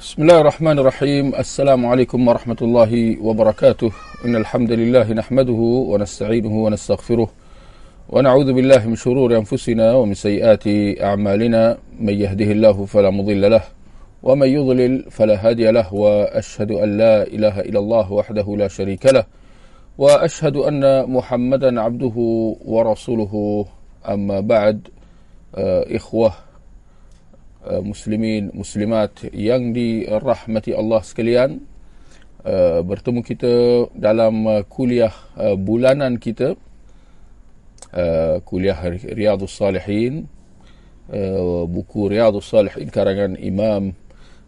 بسم الله الرحمن الرحيم السلام عليكم ورحمة الله وبركاته إن الحمد لله نحمده ونستعينه ونستغفره ونعوذ بالله من شرور أنفسنا ومن سيئات أعمالنا من يهده الله فلا مضل له ومن يضلل فلا هادي له وأشهد أن لا إله إلا الله وحده لا شريك له وأشهد أن محمدا عبده ورسوله أما بعد إخوة muslimin muslimat yang dirahmati Allah sekalian uh, bertemu kita dalam uh, kuliah uh, bulanan kita uh, kuliah Riyadhus Salihin uh, buku Riyadhus Salihin karangan Imam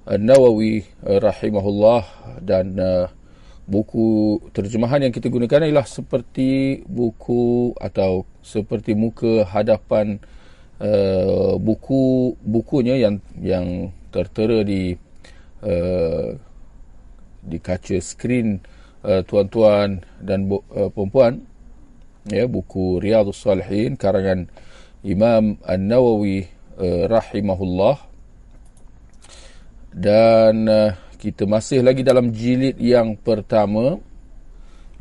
Nawawi rahimahullah dan uh, buku terjemahan yang kita gunakan ialah seperti buku atau seperti muka hadapan uh, buku bukunya yang yang tertera di uh, di kaca skrin uh, tuan-tuan dan uh, puan ya buku Riyadhus Salihin karangan Imam An-Nawawi uh, rahimahullah. Dan uh, kita masih lagi dalam jilid yang pertama.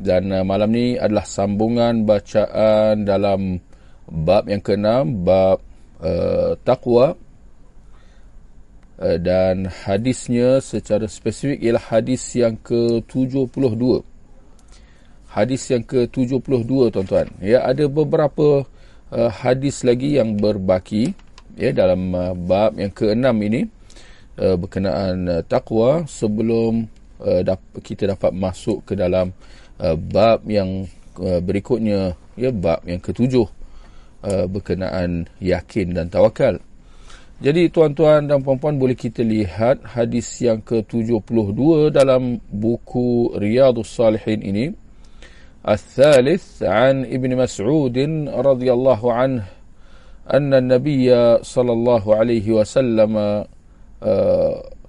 Dan uh, malam ni adalah sambungan bacaan dalam bab yang keenam bab uh, takwa uh, dan hadisnya secara spesifik ialah hadis yang ke-72. Hadis yang ke-72 tuan-tuan. Ya ada beberapa uh, hadis lagi yang berbaki ya dalam uh, bab yang keenam ini uh, berkenaan uh, takwa sebelum uh, dap- kita dapat masuk ke dalam uh, bab yang uh, berikutnya ya bab yang ketujuh uh, berkenaan yakin dan tawakal. Jadi tuan-tuan dan puan-puan boleh kita lihat hadis yang ke-72 dalam buku Riyadhus Salihin ini. الثالث عن ابن مسعود رضي الله عنه أن النبي صلى الله عليه وسلم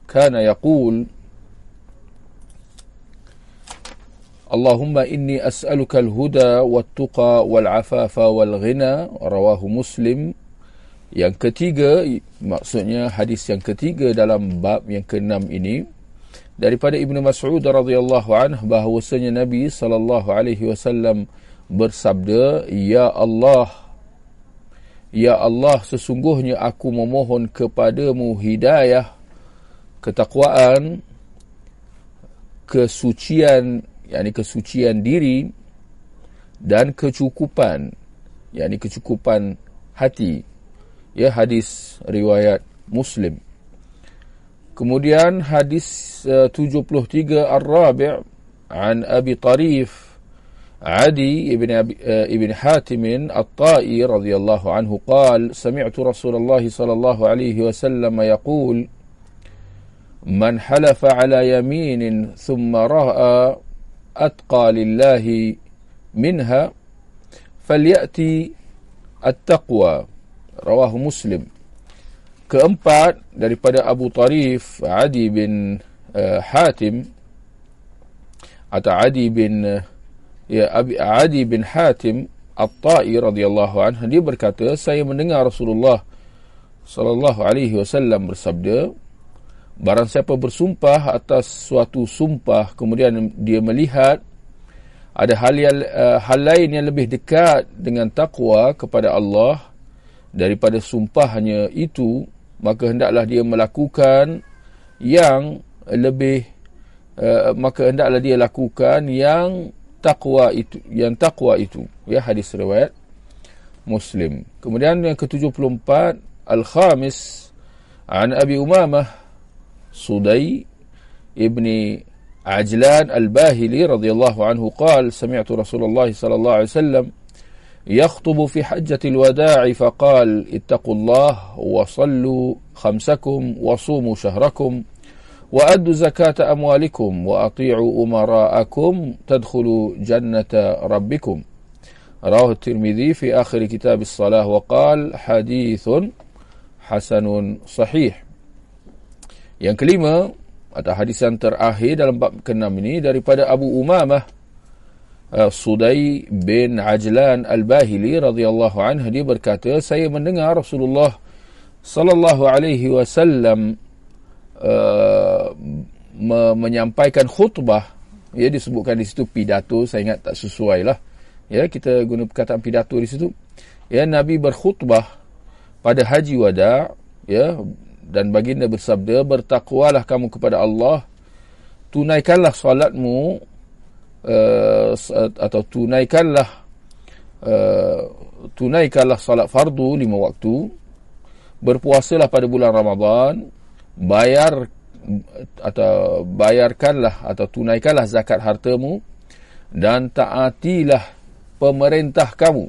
كان يقول اللهم إني أسألك الهدى والتقى والعفاف والغنى رواه مسلم yang ketiga maksudnya hadis yang ketiga dalam bab yang keenam ini daripada Ibnu Mas'ud radhiyallahu anhu bahwasanya Nabi sallallahu alaihi wasallam bersabda ya Allah ya Allah sesungguhnya aku memohon kepadamu hidayah ketakwaan kesucian yakni kesucian diri dan kecukupan yakni kecukupan hati ya hadis riwayat Muslim kemudian hadis uh, 73 Ar-Rabi' an Abi Tarif عدي ابن, أبي ابن حاتم الطائي رضي الله عنه قال سمعت رسول الله صلى الله عليه وسلم يقول من حلف على يمين ثم رأى أتقى لله منها فليأتي التقوى رواه مسلم keempat daripada Abu Tarif Adi bin uh, Hatim atau Adi bin uh, ya Abi Adi bin Hatim At-Tai radhiyallahu anhu dia berkata saya mendengar Rasulullah sallallahu alaihi wasallam bersabda barang siapa bersumpah atas suatu sumpah kemudian dia melihat ada hal yang, uh, hal lain yang lebih dekat dengan takwa kepada Allah daripada sumpahnya itu maka hendaklah dia melakukan yang lebih uh, maka hendaklah dia lakukan yang takwa itu yang takwa itu. Ya hadis riwayat Muslim. Kemudian yang ke-74 al-khamis an Abi Umamah Sudai ibni Ajlan al-Bahili radhiyallahu anhu قال سمعت رسول الله صلى الله عليه وسلم يخطب في حجة الوداع فقال اتقوا الله وصلوا خمسكم وصوموا شهركم وأدوا زكاة أموالكم وأطيعوا أمراءكم تدخلوا جنة ربكم. رواه الترمذي في آخر كتاب الصلاة وقال حديث حسن صحيح. Yang kelima atau hadis yang terakhir dalam bab ke-6 ini daripada Abu Umamah Sudai bin Ajlan Al-Bahili radhiyallahu anhu dia berkata saya mendengar Rasulullah sallallahu alaihi wasallam uh, me- menyampaikan khutbah. Ya disebutkan di situ pidato saya ingat tak sesuai lah. Ya kita guna perkataan pidato di situ. Ya nabi berkhutbah pada haji wada ya dan baginda bersabda bertakwalah kamu kepada Allah. Tunaikanlah solatmu uh, atau tunaikanlah uh, tunaikanlah solat fardu lima waktu. Berpuasalah pada bulan Ramadan. Bayar atau bayarkanlah atau tunaikanlah zakat hartamu. Dan taatilah pemerintah kamu.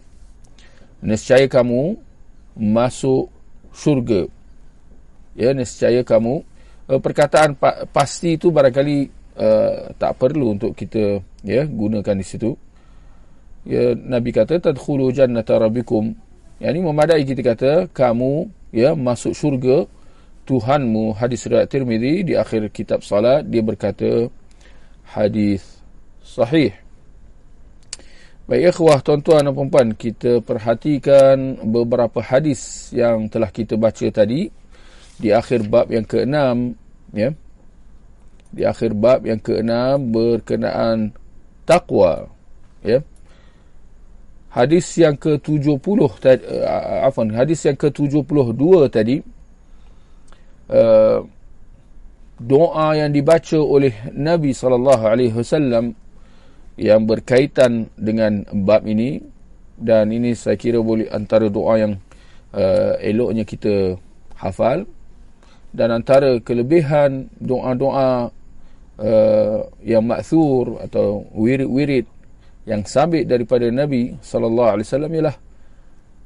Nescaya kamu masuk syurga ya nescaya kamu. Uh, perkataan pa- pasti itu barangkali uh, tak perlu untuk kita ya gunakan di situ. Ya nabi kata tadkhulu jannata rabbikum. Yani memadai kita kata kamu ya masuk syurga. Tuhanmu hadis riwayat Tirmizi di akhir kitab salat dia berkata hadis sahih. Baik ikhwah tuan-tuan dan puan kita perhatikan beberapa hadis yang telah kita baca tadi di akhir bab yang keenam ya. Di akhir bab yang keenam berkenaan takwa ya. Hadis yang ke-70 tadi uh, afwan hadis yang ke-72 tadi Uh, doa yang dibaca oleh Nabi sallallahu alaihi wasallam yang berkaitan dengan bab ini dan ini saya kira boleh antara doa yang uh, eloknya kita hafal dan antara kelebihan doa-doa uh, yang maksur atau wirid-wirid yang sabit daripada Nabi sallallahu alaihi wasallam ialah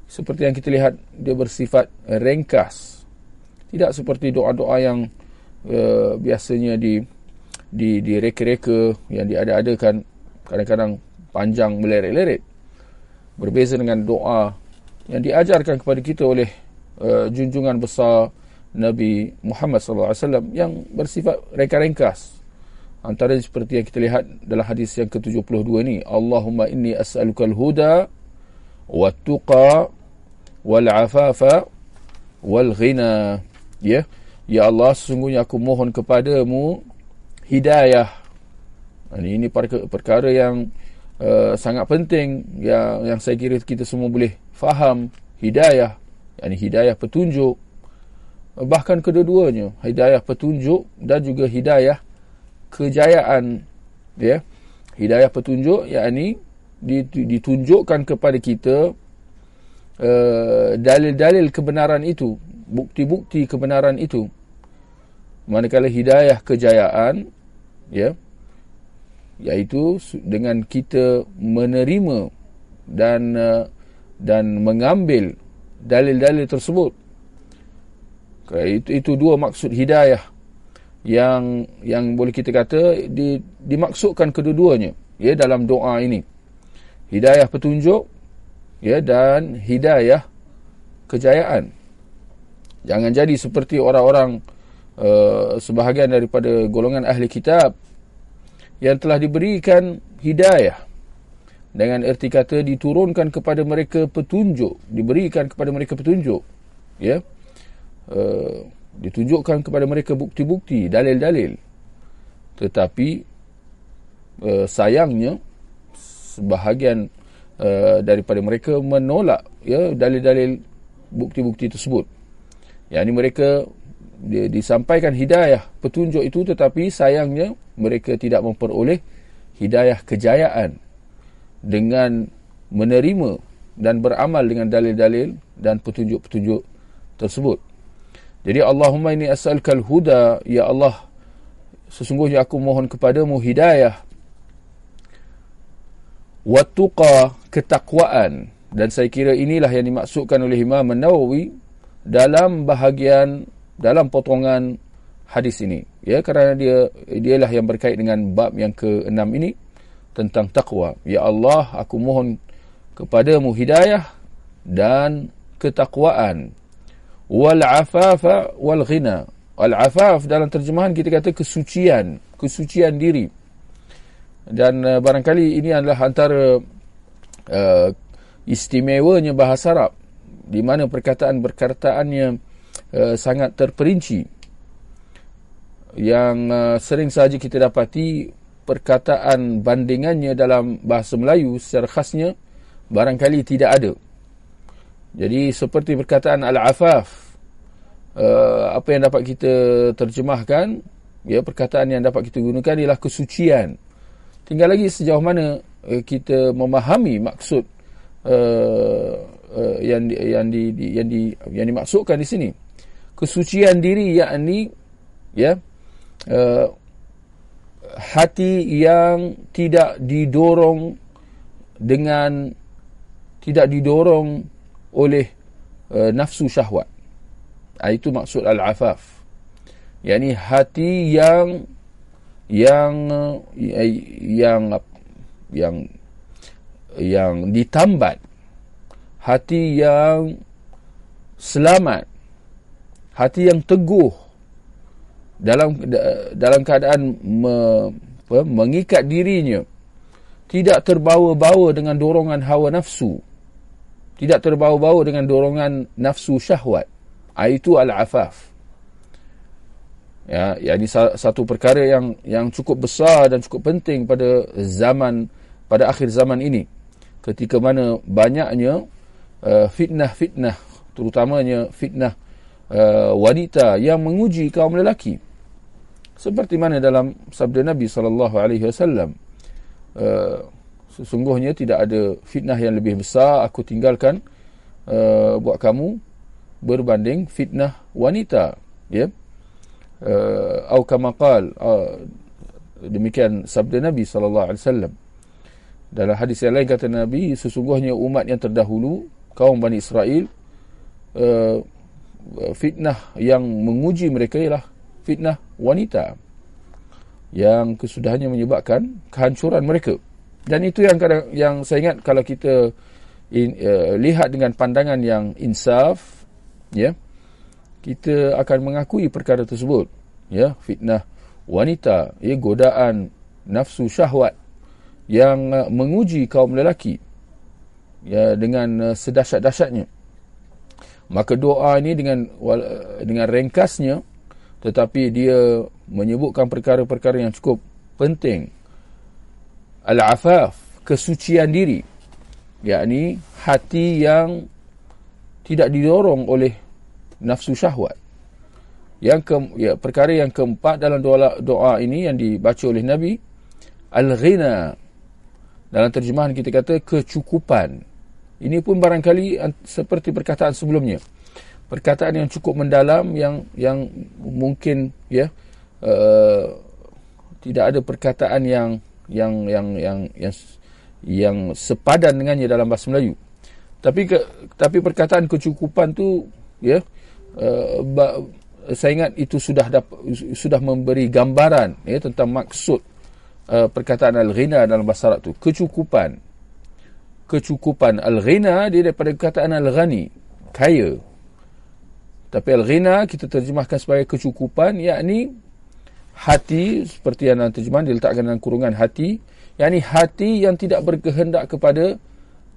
seperti yang kita lihat dia bersifat ringkas. Tidak seperti doa-doa yang uh, biasanya di di di reka-reka yang diada-adakan kadang-kadang panjang meleret-leret berbeza dengan doa yang diajarkan kepada kita oleh uh, junjungan besar Nabi Muhammad wasallam yang bersifat reka-ringkas antara seperti yang kita lihat dalam hadis yang ke-72 ni Allahumma inni as'alukal huda wat tuqa wal afafa wal ghina. Ya ya Allah sesungguhnya aku mohon kepadamu hidayah. Ini ini perkara yang uh, sangat penting yang yang saya kira kita semua boleh faham. Hidayah yakni hidayah petunjuk bahkan kedua-duanya hidayah petunjuk dan juga hidayah kejayaan ya. Hidayah petunjuk yakni ditunjukkan kepada kita uh, dalil-dalil kebenaran itu bukti-bukti kebenaran itu. Manakala hidayah kejayaan ya iaitu dengan kita menerima dan uh, dan mengambil dalil-dalil tersebut itu itu dua maksud hidayah yang yang boleh kita kata di, dimaksudkan kedua-duanya ya dalam doa ini. Hidayah petunjuk ya dan hidayah kejayaan. Jangan jadi seperti orang-orang uh, sebahagian daripada golongan ahli kitab yang telah diberikan hidayah dengan erti kata diturunkan kepada mereka petunjuk, diberikan kepada mereka petunjuk, ya, uh, ditunjukkan kepada mereka bukti-bukti, dalil-dalil. Tetapi uh, sayangnya sebahagian uh, daripada mereka menolak ya dalil-dalil bukti-bukti tersebut yang ini mereka dia, disampaikan hidayah petunjuk itu tetapi sayangnya mereka tidak memperoleh hidayah kejayaan dengan menerima dan beramal dengan dalil-dalil dan petunjuk-petunjuk tersebut. Jadi Allahumma ini as'alkal huda. Ya Allah sesungguhnya aku mohon kepadamu hidayah wattuqa ketakwaan. Dan saya kira inilah yang dimaksudkan oleh Imam An-Nawawi dalam bahagian dalam potongan hadis ini. Ya kerana dia dialah yang berkait dengan bab yang ke-6 ini tentang takwa ya Allah aku mohon kepadamu hidayah dan ketakwaan wal afafa wal ghina al afaf dalam terjemahan kita kata kesucian kesucian diri. Dan uh, barangkali ini adalah antara uh, istimewanya bahasa Arab di mana perkataan-perkataannya uh, sangat terperinci. Yang uh, sering saja kita dapati perkataan bandingannya dalam bahasa Melayu secara khasnya barangkali tidak ada. Jadi seperti perkataan al-afaf uh, apa yang dapat kita terjemahkan ya perkataan yang dapat kita gunakan ialah kesucian. Tinggal lagi sejauh mana uh, kita memahami maksud uh, yang yang di, yang di yang dimaksudkan di sini. Kesucian diri yakni ya hati yang tidak didorong dengan tidak didorong oleh uh, nafsu syahwat. Uh, itu maksud al-afaf. Yani hati yang yang uh, yang yang yang ditambat. Hati yang selamat. Hati yang teguh. Dalam dalam keadaan me, apa, mengikat dirinya. Tidak terbawa-bawa dengan dorongan hawa nafsu tidak terbawa-bawa dengan dorongan nafsu syahwat. Ah, itu al-afaf. Ya ini satu perkara yang yang cukup besar dan cukup penting pada zaman pada akhir zaman ini. Ketika mana banyaknya uh, fitnah-fitnah terutamanya fitnah uh, wanita yang menguji kaum lelaki. Seperti mana dalam sabda Nabi sallallahu alaihi wasallam uh, sesungguhnya tidak ada fitnah yang lebih besar aku tinggalkan uh, buat kamu berbanding fitnah wanita ya uh, atau kama qal uh, demikian sabda Nabi sallallahu alaihi wasallam dalam hadis yang lain kata Nabi sesungguhnya umat yang terdahulu kaum Bani Israel uh, fitnah yang menguji mereka ialah fitnah wanita yang kesudahannya menyebabkan kehancuran mereka. Dan itu yang kadang yang saya ingat kalau kita in, uh, lihat dengan pandangan yang insaf, ya, kita akan mengakui perkara tersebut, ya, fitnah wanita, ya, godaan nafsu syahwat yang uh, menguji kaum lelaki, ya, dengan uh, sedahsyat-dahsyatnya. Maka doa ini dengan dengan ringkasnya tetapi dia menyebutkan perkara-perkara yang cukup penting al-afaf kesucian diri. Yakni hati yang tidak didorong oleh nafsu syahwat. Yang ke, ya, perkara yang keempat dalam doa, doa ini yang dibaca oleh Nabi al-ghina. Dalam terjemahan kita kata kecukupan. Ini pun barangkali seperti perkataan sebelumnya. Perkataan yang cukup mendalam yang yang mungkin ya uh, tidak ada perkataan yang yang yang yang yang yang sepadan dengannya dalam bahasa Melayu. Tapi ke, tapi perkataan kecukupan tu ya uh, ba, saya ingat itu sudah dap, sudah memberi gambaran ya tentang maksud uh, perkataan al-ghina dalam bahasa Arab tu kecukupan. Kecukupan al-ghina dia daripada perkataan al-ghani, kaya. Tapi al-ghina kita terjemahkan sebagai kecukupan yakni hati seperti yang dalam terjemahan diletakkan dalam kurungan hati yakni hati yang tidak berkehendak kepada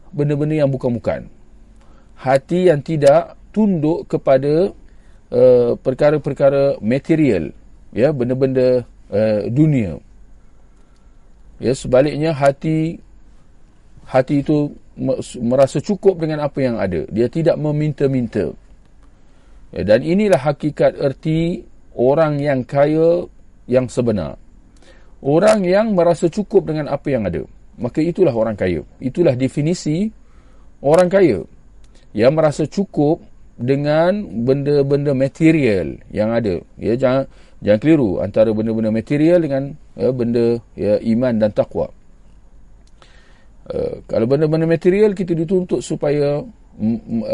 benda-benda yang bukan-bukan. Hati yang tidak tunduk kepada uh, perkara-perkara material ya benda-benda uh, dunia. Ya sebaliknya hati hati itu merasa cukup dengan apa yang ada. Dia tidak meminta-minta. Ya, dan inilah hakikat erti orang yang kaya yang sebenar. Orang yang merasa cukup dengan apa yang ada. Maka itulah orang kaya. Itulah definisi orang kaya. Yang merasa cukup dengan benda-benda material yang ada. Ya, jangan jangan keliru antara benda-benda material dengan ya, benda ya, iman dan takwa. Uh, kalau benda-benda material kita dituntut supaya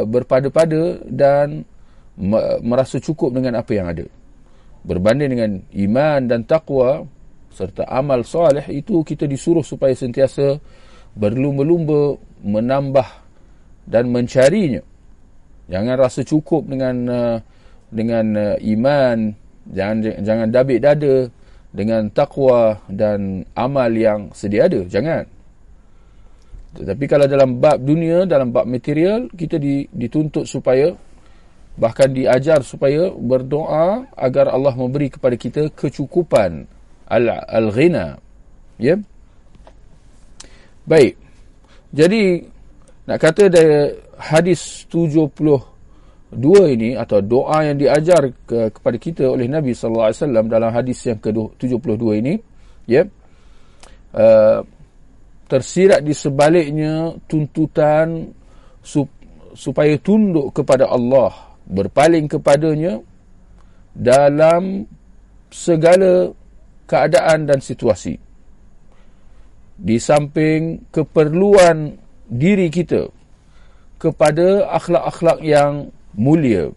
berpada-pada dan merasa cukup dengan apa yang ada. Berbanding dengan iman dan takwa serta amal soleh itu kita disuruh supaya sentiasa berlumba-lumba menambah dan mencarinya. Jangan rasa cukup dengan uh, dengan uh, iman, jangan jangan dabik dada dengan takwa dan amal yang sedia ada. Jangan. Tetapi kalau dalam bab dunia, dalam bab material, kita dituntut supaya bahkan diajar supaya berdoa agar Allah memberi kepada kita kecukupan al-ghina. Ya? Baik. Jadi nak kata dari hadis 72 ini atau doa yang diajar ke, kepada kita oleh Nabi sallallahu alaihi wasallam dalam hadis yang ke-72 ini ya? Uh, tersirat di sebaliknya tuntutan sup, supaya tunduk kepada Allah berpaling kepadanya dalam segala keadaan dan situasi. Di samping keperluan diri kita kepada akhlak-akhlak yang mulia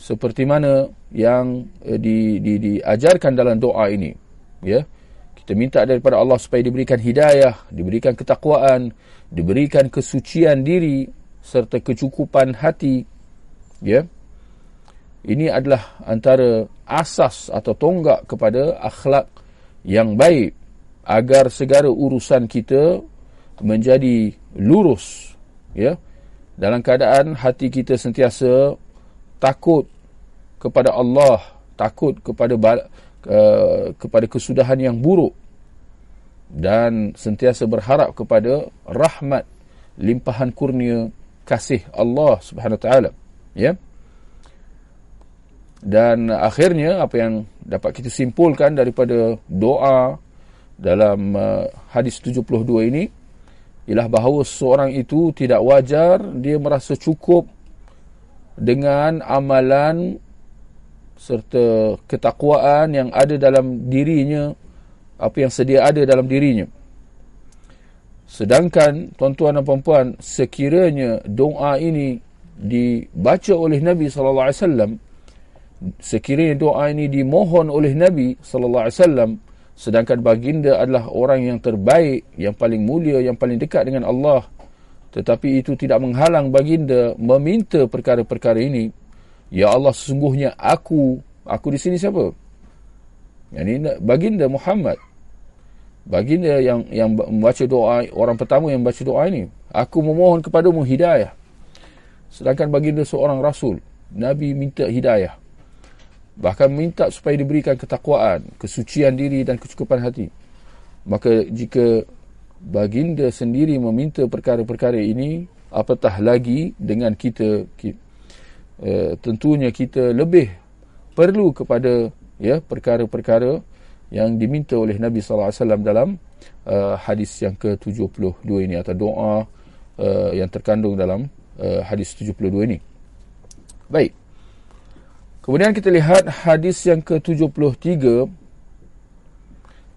seperti mana yang eh, di, di, diajarkan dalam doa ini ya kita minta daripada Allah supaya diberikan hidayah diberikan ketakwaan diberikan kesucian diri serta kecukupan hati ya. Ini adalah antara asas atau tonggak kepada akhlak yang baik agar segala urusan kita menjadi lurus ya. Dalam keadaan hati kita sentiasa takut kepada Allah takut kepada uh, kepada kesudahan yang buruk dan sentiasa berharap kepada rahmat limpahan kurnia kasih Allah Subhanahu taala ya. Dan akhirnya apa yang dapat kita simpulkan daripada doa dalam uh, hadis 72 ini ialah bahawa seorang itu tidak wajar dia merasa cukup dengan amalan serta ketakwaan yang ada dalam dirinya apa yang sedia ada dalam dirinya. Sedangkan tuan-tuan dan puan-puan sekiranya doa ini dibaca oleh Nabi sallallahu alaihi wasallam sekiranya doa ini dimohon oleh Nabi sallallahu alaihi wasallam sedangkan baginda adalah orang yang terbaik yang paling mulia yang paling dekat dengan Allah tetapi itu tidak menghalang baginda meminta perkara-perkara ini ya Allah sesungguhnya aku aku di sini siapa? Yang ini baginda Muhammad baginda yang yang membaca doa orang pertama yang membaca doa ini aku memohon kepadamu hidayah Sedangkan baginda seorang rasul, Nabi minta hidayah. Bahkan minta supaya diberikan ketakwaan, kesucian diri dan kecukupan hati. Maka jika baginda sendiri meminta perkara-perkara ini, apatah lagi dengan kita, uh, tentunya kita lebih perlu kepada ya perkara-perkara yang diminta oleh Nabi sallallahu alaihi wasallam dalam uh, hadis yang ke-72 ini atau doa uh, yang terkandung dalam uh, hadis 72 ini. Baik. Kemudian kita lihat hadis yang ke-73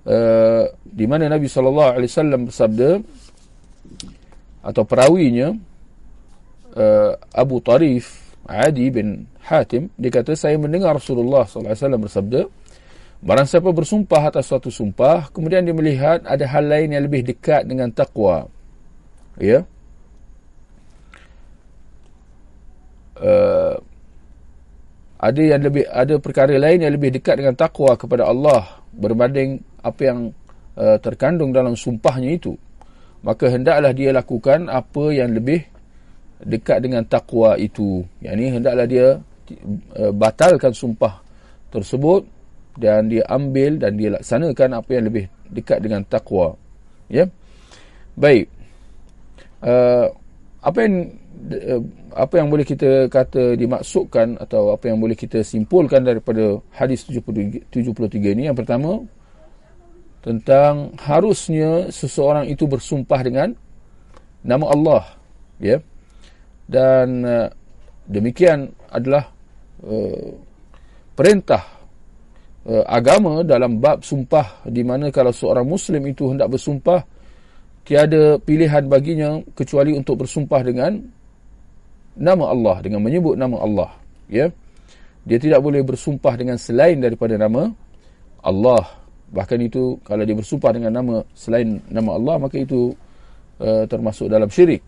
uh, di mana Nabi sallallahu alaihi wasallam bersabda atau perawinya uh, Abu Tarif Adi bin Hatim dia kata saya mendengar Rasulullah sallallahu alaihi wasallam bersabda Barang siapa bersumpah atas suatu sumpah, kemudian dia melihat ada hal lain yang lebih dekat dengan takwa. Ya. Uh, ada yang lebih ada perkara lain yang lebih dekat dengan takwa kepada Allah berbanding apa yang uh, terkandung dalam sumpahnya itu. Maka hendaklah dia lakukan apa yang lebih dekat dengan takwa itu. Yakni hendaklah dia uh, batalkan sumpah tersebut dan dia ambil dan dia laksanakan apa yang lebih dekat dengan takwa. Ya? Baik. Uh, apa yang uh, apa yang boleh kita kata dimaksudkan atau apa yang boleh kita simpulkan daripada hadis 73 ini yang pertama tentang harusnya seseorang itu bersumpah dengan nama Allah ya. Dan uh, demikian adalah uh, perintah uh, agama dalam bab sumpah di mana kalau seorang muslim itu hendak bersumpah tiada pilihan baginya kecuali untuk bersumpah dengan nama Allah dengan menyebut nama Allah ya. Dia tidak boleh bersumpah dengan selain daripada nama Allah. Bahkan itu kalau dia bersumpah dengan nama selain nama Allah maka itu uh, termasuk dalam syirik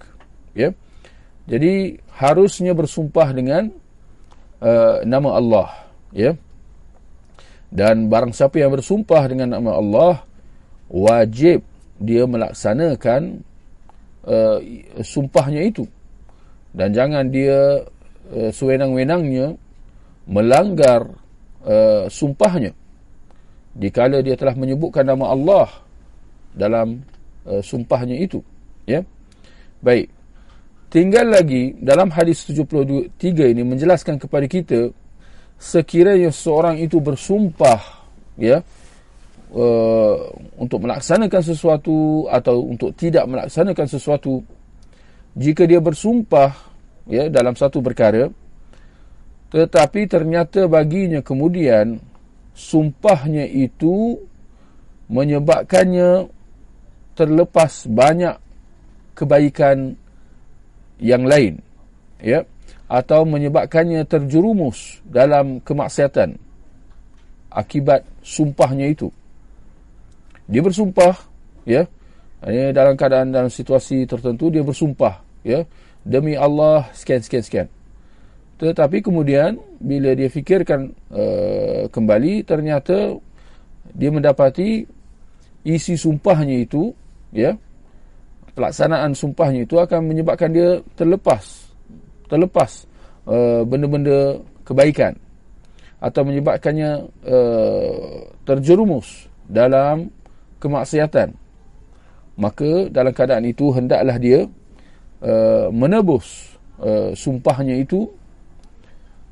ya. Jadi harusnya bersumpah dengan uh, nama Allah ya. Dan barang siapa yang bersumpah dengan nama Allah wajib dia melaksanakan uh, sumpahnya itu. Dan jangan dia uh, sewenang-wenangnya melanggar uh, sumpahnya. Dikala dia telah menyebutkan nama Allah dalam uh, sumpahnya itu. Ya? Baik. Tinggal lagi dalam hadis 73 ini menjelaskan kepada kita sekiranya seorang itu bersumpah ya uh, untuk melaksanakan sesuatu atau untuk tidak melaksanakan sesuatu jika dia bersumpah ya dalam satu perkara tetapi ternyata baginya kemudian sumpahnya itu menyebabkannya terlepas banyak kebaikan yang lain ya atau menyebabkannya terjerumus dalam kemaksiatan akibat sumpahnya itu dia bersumpah ya. Dalam keadaan dalam situasi tertentu dia bersumpah ya. Demi Allah sekian sekian sekian. Tetapi kemudian bila dia fikirkan uh, kembali ternyata dia mendapati isi sumpahnya itu ya pelaksanaan sumpahnya itu akan menyebabkan dia terlepas terlepas uh, benda-benda kebaikan atau menyebabkannya uh, terjerumus dalam kemaksiatan. Maka dalam keadaan itu hendaklah dia uh, menebus uh, sumpahnya itu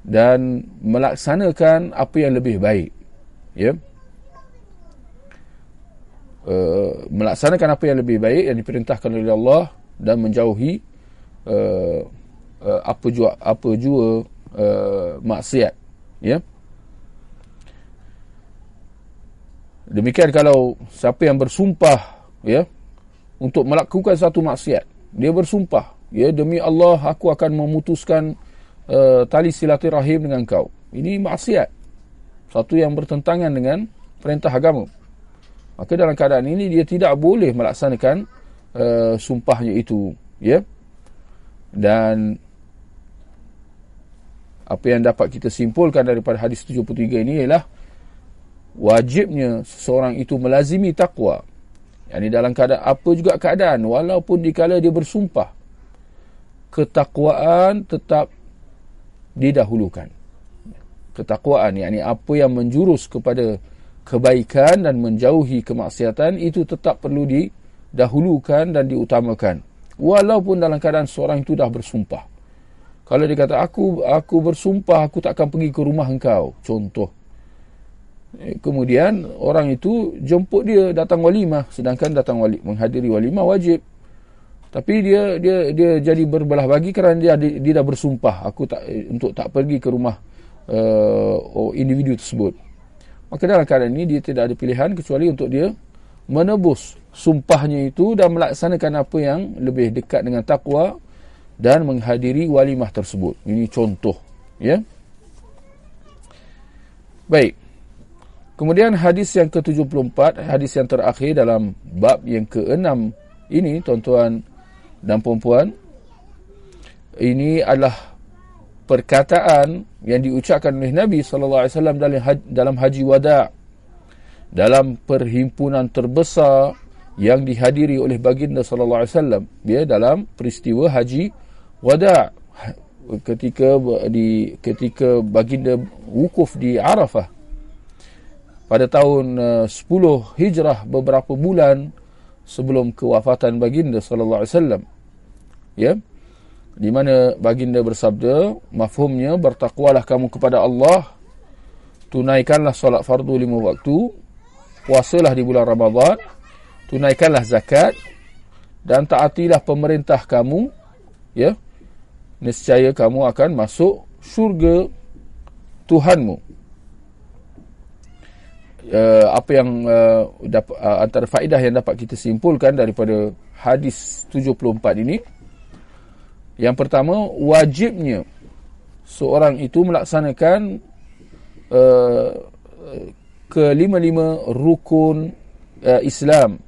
dan melaksanakan apa yang lebih baik ya. Uh, melaksanakan apa yang lebih baik yang diperintahkan oleh Allah dan menjauhi uh, uh, apa jua apa jua uh, maksiat ya demikian kalau siapa yang bersumpah ya untuk melakukan satu maksiat dia bersumpah ya demi Allah aku akan memutuskan uh, tali silaturahim dengan kau. Ini maksiat. Satu yang bertentangan dengan perintah agama. Maka dalam keadaan ini dia tidak boleh melaksanakan uh, sumpahnya itu, ya. Dan apa yang dapat kita simpulkan daripada hadis 73 ini ialah wajibnya seseorang itu melazimi takwa. Yani dalam keadaan apa juga keadaan walaupun dikala dia bersumpah ketakwaan tetap didahulukan. Ketakwaan, yakni apa yang menjurus kepada kebaikan dan menjauhi kemaksiatan itu tetap perlu didahulukan dan diutamakan. Walaupun dalam keadaan seorang itu dah bersumpah. Kalau dia kata, aku aku bersumpah, aku tak akan pergi ke rumah engkau. Contoh. Eh, kemudian orang itu jemput dia datang walimah. Sedangkan datang wali, menghadiri walimah wajib. Tapi dia dia dia jadi berbelah bagi kerana dia dia dah bersumpah aku tak untuk tak pergi ke rumah uh, individu tersebut. Maka dalam keadaan ini dia tidak ada pilihan kecuali untuk dia menebus sumpahnya itu dan melaksanakan apa yang lebih dekat dengan takwa dan menghadiri walimah tersebut. Ini contoh, ya. Baik. Kemudian hadis yang ke-74, hadis yang terakhir dalam bab yang ke-6 ini tuan-tuan dan perempuan ini adalah perkataan yang diucapkan oleh Nabi sallallahu alaihi wasallam dalam haji wada dalam perhimpunan terbesar yang dihadiri oleh baginda sallallahu alaihi wasallam. Dia dalam peristiwa haji wada. Ketika di ketika baginda wukuf di Arafah pada tahun 10 uh, Hijrah beberapa bulan sebelum kewafatan baginda sallallahu alaihi wasallam. Ya? Di mana baginda bersabda mafhumnya bertakwalah kamu kepada Allah. Tunaikanlah solat fardu lima waktu. Puasalah di bulan Ramadan. Tunaikanlah zakat. Dan taatilah pemerintah kamu. Ya? Nescaya kamu akan masuk syurga Tuhanmu uh, apa yang uh, dapat, uh, antara faedah yang dapat kita simpulkan daripada hadis 74 ini yang pertama, wajibnya seorang itu melaksanakan uh, kelima-lima rukun uh, Islam.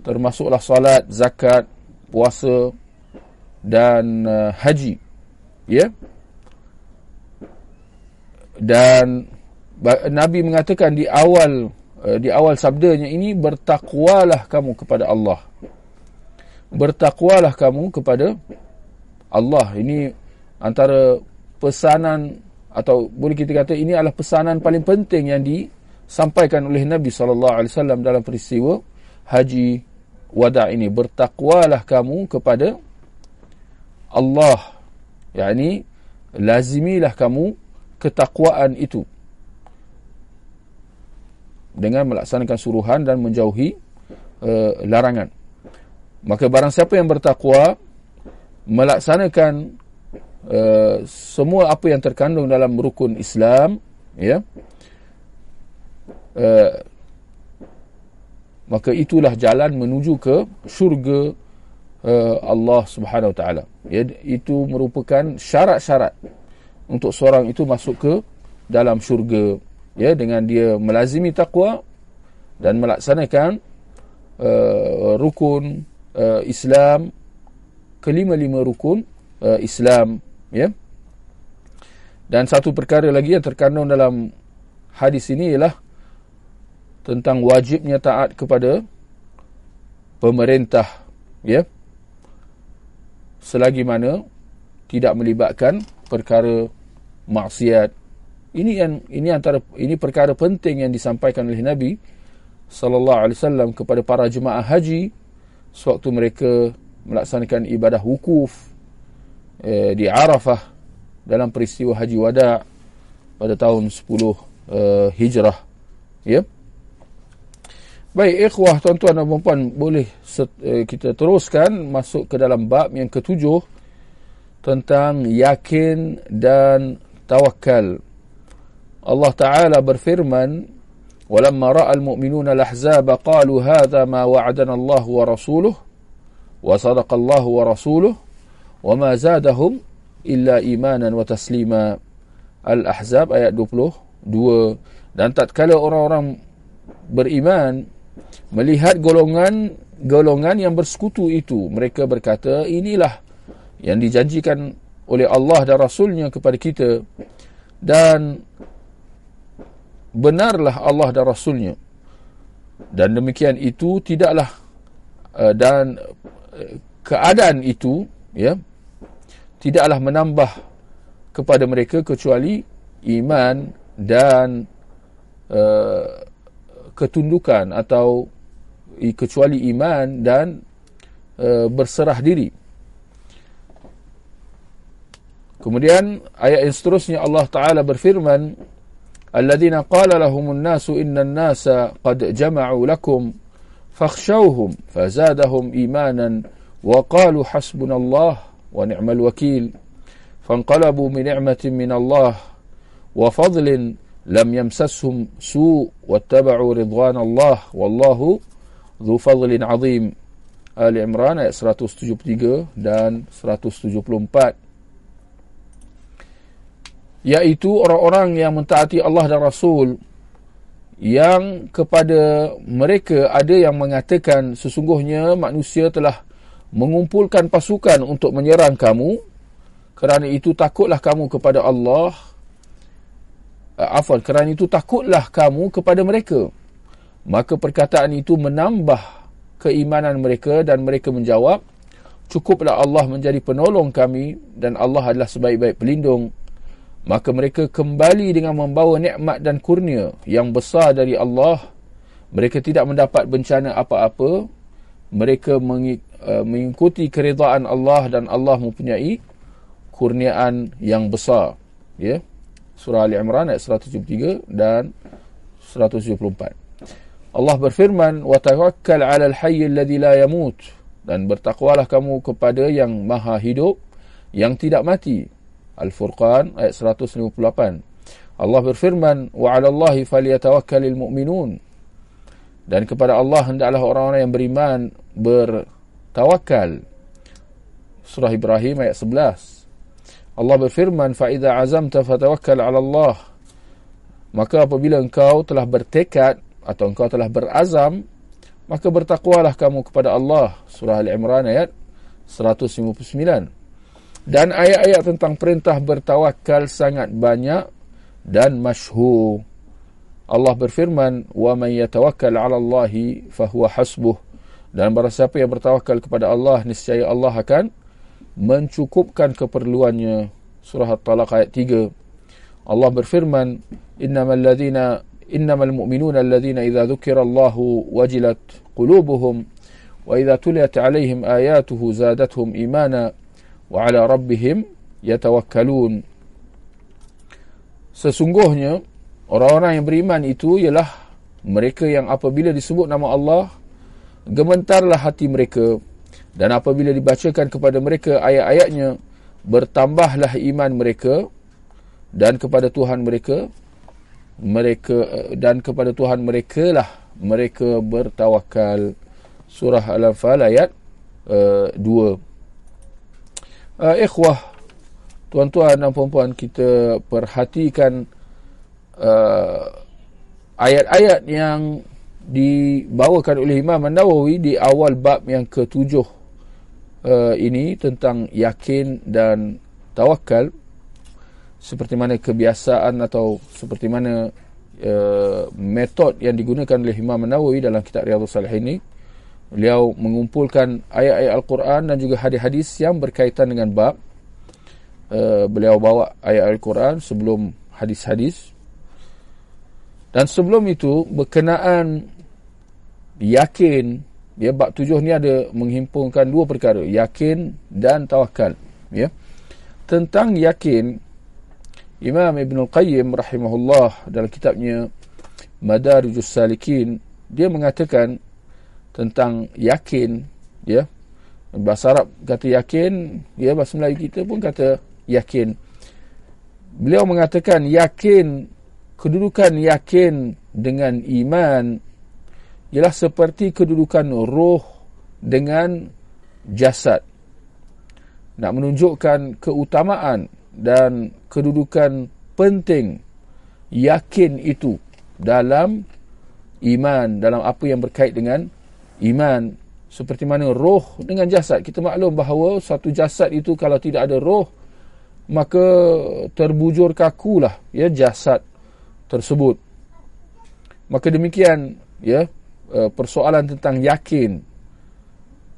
Termasuklah salat, zakat, puasa dan uh, haji. Ya. Dan Nabi mengatakan di awal uh, di awal sabdanya ini bertakwalah kamu kepada Allah. Bertakwalah kamu kepada Allah. Ini antara pesanan atau boleh kita kata ini adalah pesanan paling penting yang disampaikan oleh Nabi sallallahu alaihi wasallam dalam peristiwa haji wada ini. Bertakwalah kamu kepada Allah. Yakni lazimilah kamu ketakwaan itu dengan melaksanakan suruhan dan menjauhi uh, larangan. Maka barang siapa yang bertakwa melaksanakan uh, semua apa yang terkandung dalam rukun Islam ya uh, maka itulah jalan menuju ke syurga uh, Allah Subhanahu Wa Taala. Ya itu merupakan syarat-syarat untuk seorang itu masuk ke dalam syurga ya dengan dia melazimi takwa dan melaksanakan uh, rukun uh, Islam kelima-lima rukun uh, Islam ya. Dan satu perkara lagi yang terkandung dalam hadis ini ialah tentang wajibnya taat kepada pemerintah ya. Selagi mana tidak melibatkan perkara maksiat ini yang ini antara ini perkara penting yang disampaikan oleh Nabi sallallahu alaihi wasallam kepada para jemaah haji sewaktu mereka melaksanakan ibadah wukuf eh, di Arafah dalam peristiwa Haji Wada pada tahun 10 eh, Hijrah. Ya. Baik, ikhwah tuan-tuan dan puan boleh set, eh, kita teruskan masuk ke dalam bab yang ketujuh tentang yakin dan tawakal. Allah Ta'ala berfirman Walamma ra'al mu'minuna lahzaba qalu hadha ma wa'adana Allah wa rasuluh wa sadaqa Allah wa rasuluh wa ma zadahum illa imanan wa taslima. Al-Ahzab ayat 22 dan tatkala orang-orang beriman melihat golongan golongan yang bersekutu itu mereka berkata inilah yang dijanjikan oleh Allah dan Rasulnya kepada kita. Dan benarlah Allah dan Rasulnya. Dan demikian itu tidaklah uh, dan uh, keadaan itu ya tidaklah menambah kepada mereka kecuali iman dan uh, ketundukan atau kecuali iman dan uh, berserah diri. Kemudian ayat yang seterusnya Allah taala berfirman الذين قال لهم الناس إن الناس قد جمعوا لكم فاخشوهم فزادهم إيمانا وقالوا حسبنا الله ونعم الوكيل فانقلبوا بنعمة من الله وفضل لم يمسسهم سوء واتبعوا رضوان الله والله ذو فضل عظيم آل عمران ayat 173 dan 174 yaitu orang-orang yang mentaati Allah dan Rasul. Yang kepada mereka ada yang mengatakan sesungguhnya manusia telah mengumpulkan pasukan untuk menyerang kamu. Kerana itu takutlah kamu kepada Allah. Uh, afwan kerana itu takutlah kamu kepada mereka. Maka perkataan itu menambah keimanan mereka dan mereka menjawab cukuplah Allah menjadi penolong kami dan Allah adalah sebaik-baik pelindung maka mereka kembali dengan membawa nikmat dan kurnia yang besar dari Allah. Mereka tidak mendapat bencana apa-apa. Mereka uh, mengikuti keridaan Allah dan Allah mempunyai kurniaan yang besar. Ya. Surah ali imran ayat 173 dan 174 Allah berfirman wa tawakkal 'alal hayy alladhi la yamut. Dan bertakwalah kamu kepada yang maha hidup yang tidak mati Al-Furqan ayat 158. Allah berfirman, "Wa 'ala Allahi falyatawakkalul mu'minun." Dan kepada Allah hendaklah orang-orang yang beriman bertawakal. Surah Ibrahim ayat 11. Allah berfirman, "Fa idza 'azamta fatawakkal 'ala Allah." Maka apabila engkau telah bertekad atau engkau telah berazam, maka bertakwalah kamu kepada Allah. Surah Al-Imran ayat 159. Dan ayat-ayat tentang perintah bertawakal sangat banyak dan masyhur. Allah berfirman, "Wa man yatawakkal 'ala Allah fa huwa hasbuh." Dan barang siapa yang bertawakal kepada Allah, niscaya Allah akan mencukupkan keperluannya surah At-Talaq ayat 3 Allah berfirman innamal ladzina innamal mu'minuna alladzina idza dzukira Allahu wajilat qulubuhum wa idza tuliyat alaihim ayatuhu zadatuhum imana wa ala rabbihim yatawakkalun. Sesungguhnya orang-orang yang beriman itu ialah mereka yang apabila disebut nama Allah gementarlah hati mereka. Dan apabila dibacakan kepada mereka ayat-ayatnya bertambahlah iman mereka dan kepada Tuhan mereka. Mereka dan kepada Tuhan mereka lah mereka bertawakal. Surah al-anfal ayat uh, 2 uh, ikhwah tuan-tuan dan puan-puan kita perhatikan uh, ayat-ayat yang dibawakan oleh Imam An-Nawawi di awal bab yang ketujuh uh, ini tentang yakin dan tawakal seperti mana kebiasaan atau seperti mana uh, metod yang digunakan oleh Imam Nawawi dalam kitab Riyadhus Salihin ini beliau mengumpulkan ayat-ayat Al-Quran dan juga hadis-hadis yang berkaitan dengan bab. Uh, beliau bawa ayat Al-Quran sebelum hadis-hadis. Dan sebelum itu berkenaan yakin ya bab tujuh ni ada menghimpunkan dua perkara yakin dan tawakal ya. Tentang yakin Imam Ibn Al-Qayyim rahimahullah dalam kitabnya Madarijus Salikin dia mengatakan tentang yakin ya. Bahasa Arab kata yakin ya bahasa Melayu kita pun kata yakin. Beliau mengatakan yakin kedudukan yakin dengan iman ialah seperti kedudukan roh dengan jasad. Nak menunjukkan keutamaan dan kedudukan penting yakin itu dalam iman dalam apa yang berkait dengan iman seperti mana roh dengan jasad. Kita maklum bahawa satu jasad itu kalau tidak ada roh maka terbujur kakulah ya jasad tersebut. Maka demikian ya eh, persoalan tentang yakin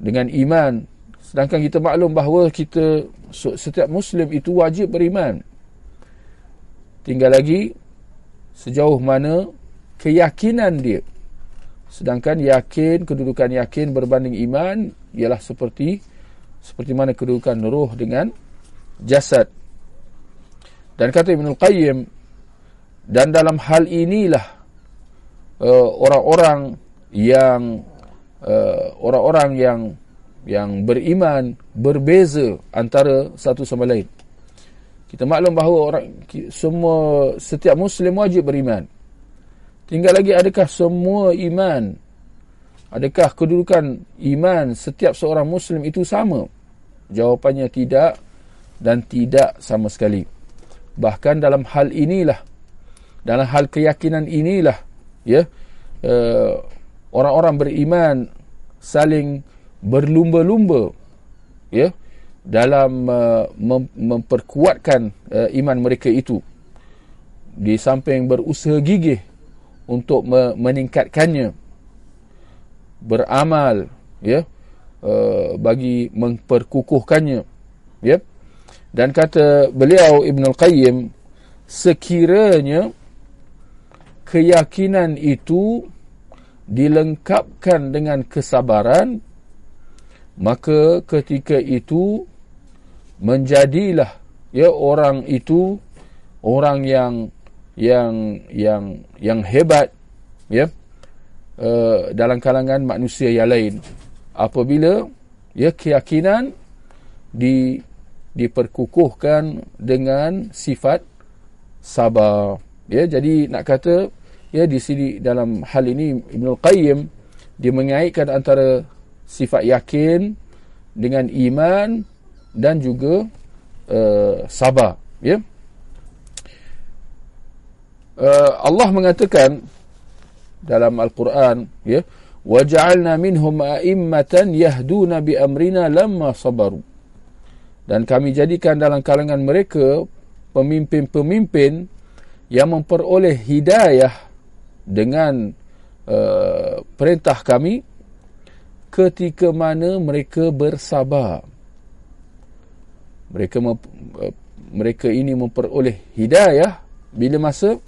dengan iman. Sedangkan kita maklum bahawa kita setiap muslim itu wajib beriman. Tinggal lagi sejauh mana keyakinan dia sedangkan yakin kedudukan yakin berbanding iman ialah seperti seperti mana kedudukan roh dengan jasad dan kata Ibn Al-Qayyim dan dalam hal inilah uh, orang-orang yang uh, orang-orang yang yang beriman berbeza antara satu sama lain. Kita maklum bahawa orang semua setiap muslim wajib beriman. Tinggal lagi adakah semua iman adakah kedudukan iman setiap seorang muslim itu sama? Jawapannya tidak dan tidak sama sekali. Bahkan dalam hal inilah dalam hal keyakinan inilah ya uh, orang-orang beriman saling berlumba-lumba ya dalam uh, mem memperkuatkan uh, iman mereka itu di samping berusaha gigih untuk me meningkatkannya. Beramal ya uh, bagi memperkukuhkannya ya. Dan kata beliau Ibn Al-Qayyim sekiranya keyakinan itu dilengkapkan dengan kesabaran maka ketika itu menjadilah ya orang itu orang yang yang yang yang hebat ya uh, dalam kalangan manusia yang lain. Apabila ya keyakinan di diperkukuhkan dengan sifat sabar. Ya jadi nak kata ya di sini dalam hal ini Ibnu Qayyim dia mengaitkan antara sifat yakin dengan iman dan juga uh, sabar ya uh, Allah mengatakan dalam al-Quran ya waja'alna minhum a'immatan yahduna bi amrina lamma sabaru dan kami jadikan dalam kalangan mereka pemimpin-pemimpin yang memperoleh hidayah dengan uh, perintah kami ketika mana mereka bersabar. Mereka mereka ini memperoleh hidayah bila masa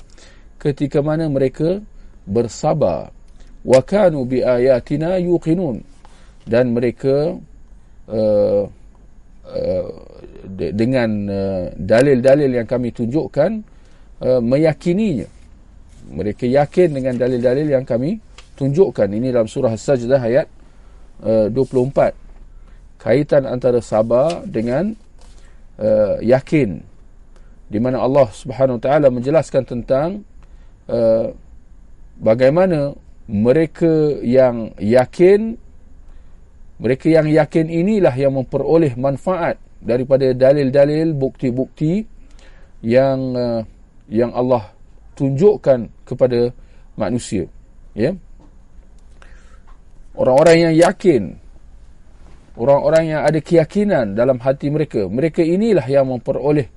ketika mana mereka bersabar. Wa kanu bi ayatina yuqinun. Dan mereka uh, uh, dengan uh, dalil-dalil yang kami tunjukkan uh, meyakininya. Mereka yakin dengan dalil-dalil yang kami tunjukkan. Ini dalam surah As-Sajdah ayat uh, 24 kaitan antara sabar dengan uh, yakin. Di mana Allah Subhanahu taala menjelaskan tentang uh, bagaimana mereka yang yakin mereka yang yakin inilah yang memperoleh manfaat daripada dalil-dalil bukti-bukti yang uh, yang Allah tunjukkan kepada manusia ya. Orang-orang yang yakin orang-orang yang ada keyakinan dalam hati mereka mereka inilah yang memperoleh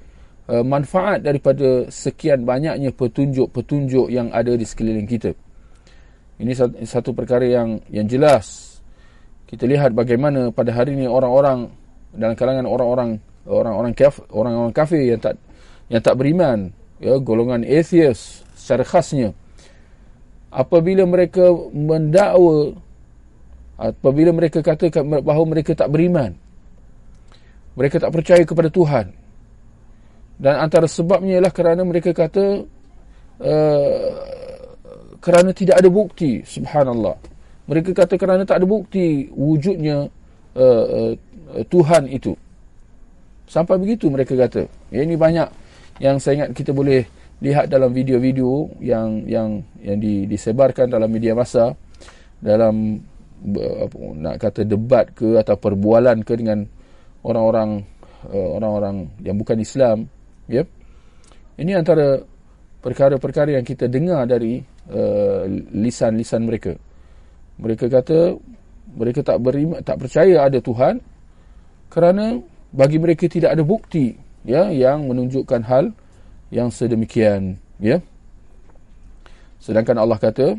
uh, manfaat daripada sekian banyaknya petunjuk-petunjuk yang ada di sekeliling kita ini satu perkara yang yang jelas. Kita lihat bagaimana pada hari ini orang-orang dalam kalangan orang-orang orang-orang kafir, orang-orang kafir yang tak yang tak beriman, ya, golongan atheist secara khasnya. Apabila mereka mendakwa apabila mereka katakan bahawa mereka tak beriman, mereka tak percaya kepada Tuhan. Dan antara sebabnya ialah kerana mereka kata uh, kerana tidak ada bukti subhanallah. Mereka kata kerana tak ada bukti wujudnya uh, uh, Tuhan itu. Sampai begitu mereka kata. Ya, ini banyak yang saya ingat kita boleh lihat dalam video-video yang yang yang di, disebarkan dalam media masa dalam apa, nak kata debat ke atau perbualan ke dengan orang-orang orang-orang yang bukan Islam ya ini antara perkara-perkara yang kita dengar dari uh, lisan-lisan mereka. Mereka kata mereka tak berima, tak percaya ada Tuhan kerana bagi mereka tidak ada bukti ya yang menunjukkan hal yang sedemikian ya. Sedangkan Allah kata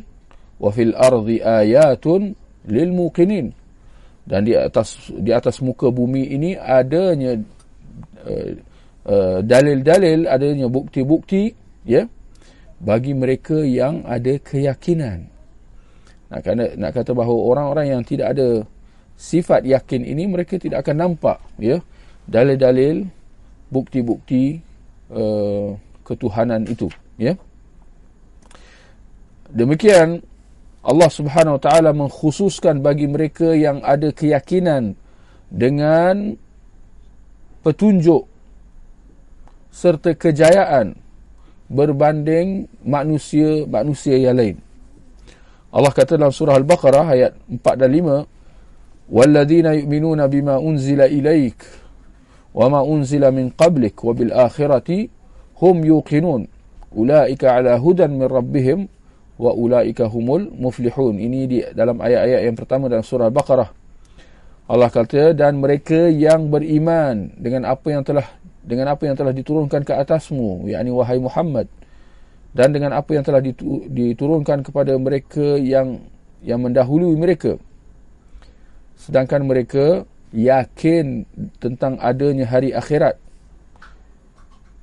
wa fil ardi ayatun lil muqinin dan di atas di atas muka bumi ini adanya uh, uh, dalil-dalil adanya bukti-bukti ya bagi mereka yang ada keyakinan. Nak kata, nak kata bahawa orang-orang yang tidak ada sifat yakin ini mereka tidak akan nampak ya dalil-dalil bukti-bukti uh, ketuhanan itu ya. Demikian Allah Subhanahu Wa Taala mengkhususkan bagi mereka yang ada keyakinan dengan petunjuk serta kejayaan berbanding manusia-manusia yang lain. Allah kata dalam surah Al-Baqarah ayat 4 dan 5, "Walladzina yu'minuna bima unzila ilaik wa ma unzila min qablik wa bil akhirati hum yuqinun. Ulaika ala hudan min rabbihim wa ulaika humul muflihun." Ini di dalam ayat-ayat yang pertama dalam surah Al-Baqarah. Allah kata dan mereka yang beriman dengan apa yang telah dengan apa yang telah diturunkan ke atasmu yakni wahai Muhammad dan dengan apa yang telah diturunkan kepada mereka yang yang mendahului mereka. Sedangkan mereka yakin tentang adanya hari akhirat.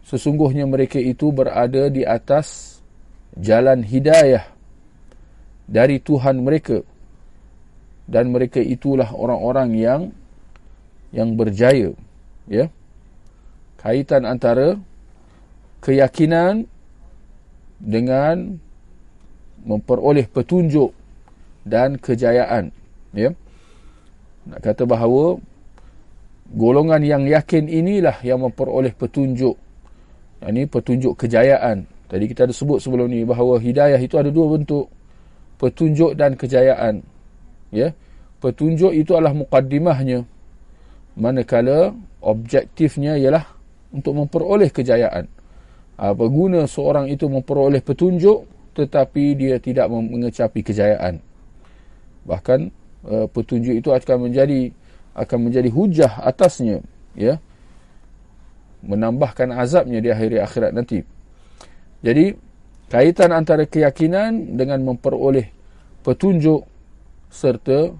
Sesungguhnya mereka itu berada di atas jalan hidayah dari Tuhan mereka. Dan mereka itulah orang-orang yang yang berjaya ya kaitan antara keyakinan dengan memperoleh petunjuk dan kejayaan. Ya? Nak kata bahawa golongan yang yakin inilah yang memperoleh petunjuk. Ini petunjuk kejayaan. Tadi kita ada sebut sebelum ni bahawa hidayah itu ada dua bentuk. Petunjuk dan kejayaan. Ya? Petunjuk itu adalah mukaddimahnya. Manakala objektifnya ialah untuk memperoleh kejayaan. Apa guna seorang itu memperoleh petunjuk tetapi dia tidak mengecapi kejayaan. Bahkan uh, petunjuk itu akan menjadi akan menjadi hujah atasnya ya. Menambahkan azabnya di akhir akhirat nanti. Jadi kaitan antara keyakinan dengan memperoleh petunjuk serta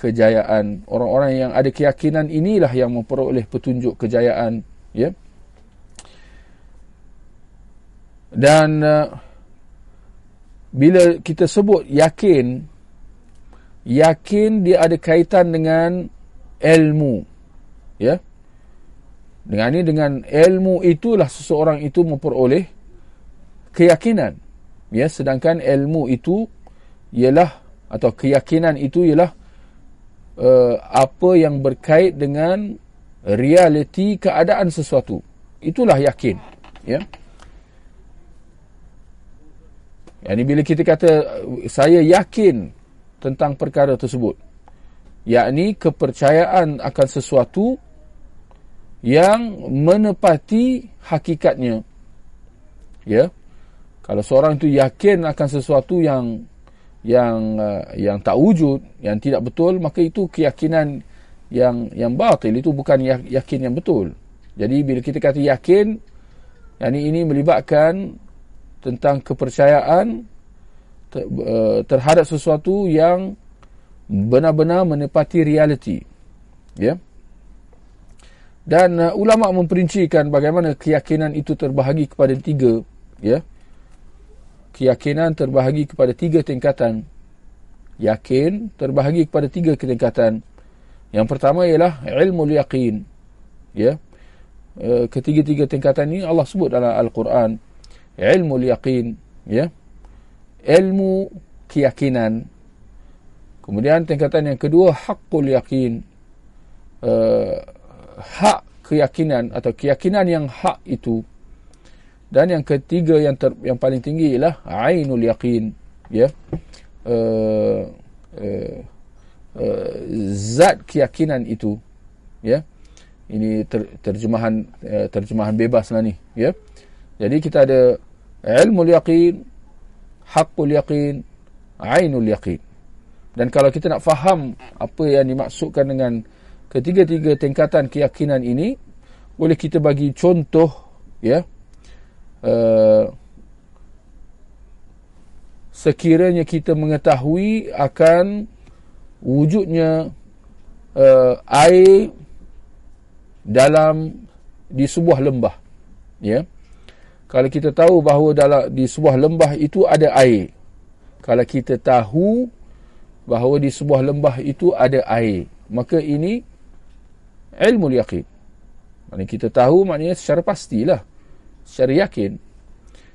kejayaan. Orang-orang yang ada keyakinan inilah yang memperoleh petunjuk kejayaan ya. Dan uh, bila kita sebut yakin yakin dia ada kaitan dengan ilmu. Ya. Dengan ini dengan ilmu itulah seseorang itu memperoleh keyakinan. Ya sedangkan ilmu itu ialah atau keyakinan itu ialah uh, apa yang berkait dengan realiti keadaan sesuatu itulah yakin ya Yani bila kita kata saya yakin tentang perkara tersebut, yakni kepercayaan akan sesuatu yang menepati hakikatnya. Ya. Kalau seorang itu yakin akan sesuatu yang yang uh, yang tak wujud, yang tidak betul, maka itu keyakinan yang yang batil, itu bukan ya, yakin yang betul. Jadi bila kita kata yakin, yakni ini melibatkan tentang kepercayaan eh, terhadap sesuatu yang benar-benar menepati realiti. Ya. Dan uh, ulama memperincikan bagaimana keyakinan itu terbahagi kepada tiga ya. Keyakinan terbahagi kepada tiga tingkatan. Yakin terbahagi kepada tiga tingkatan yang pertama ialah ilmu yaqin. Ya. Uh, ketiga-tiga tingkatan ini Allah sebut dalam al-Quran. Ilmu yaqin. Ya. Ilmu keyakinan. Kemudian tingkatan yang kedua hakul yakin uh, hak keyakinan atau keyakinan yang hak itu. Dan yang ketiga yang ter, yang paling tinggi ialah ainul yaqin. Ya. Uh, uh, uh, zat keyakinan itu ya ini ter, terjemahan uh, terjemahan bebas lah ni ya jadi kita ada ilmu yaqin, haqqul yaqin, ainul yaqin. Dan kalau kita nak faham apa yang dimaksudkan dengan ketiga-tiga tingkatan keyakinan ini, boleh kita bagi contoh ya. Uh, sekiranya kita mengetahui akan wujudnya uh, air dalam di sebuah lembah ya. Kalau kita tahu bahawa dalam di sebuah lembah itu ada air. Kalau kita tahu bahawa di sebuah lembah itu ada air maka ini ilmu yakin maknanya kita tahu maknanya secara pastilah secara yakin.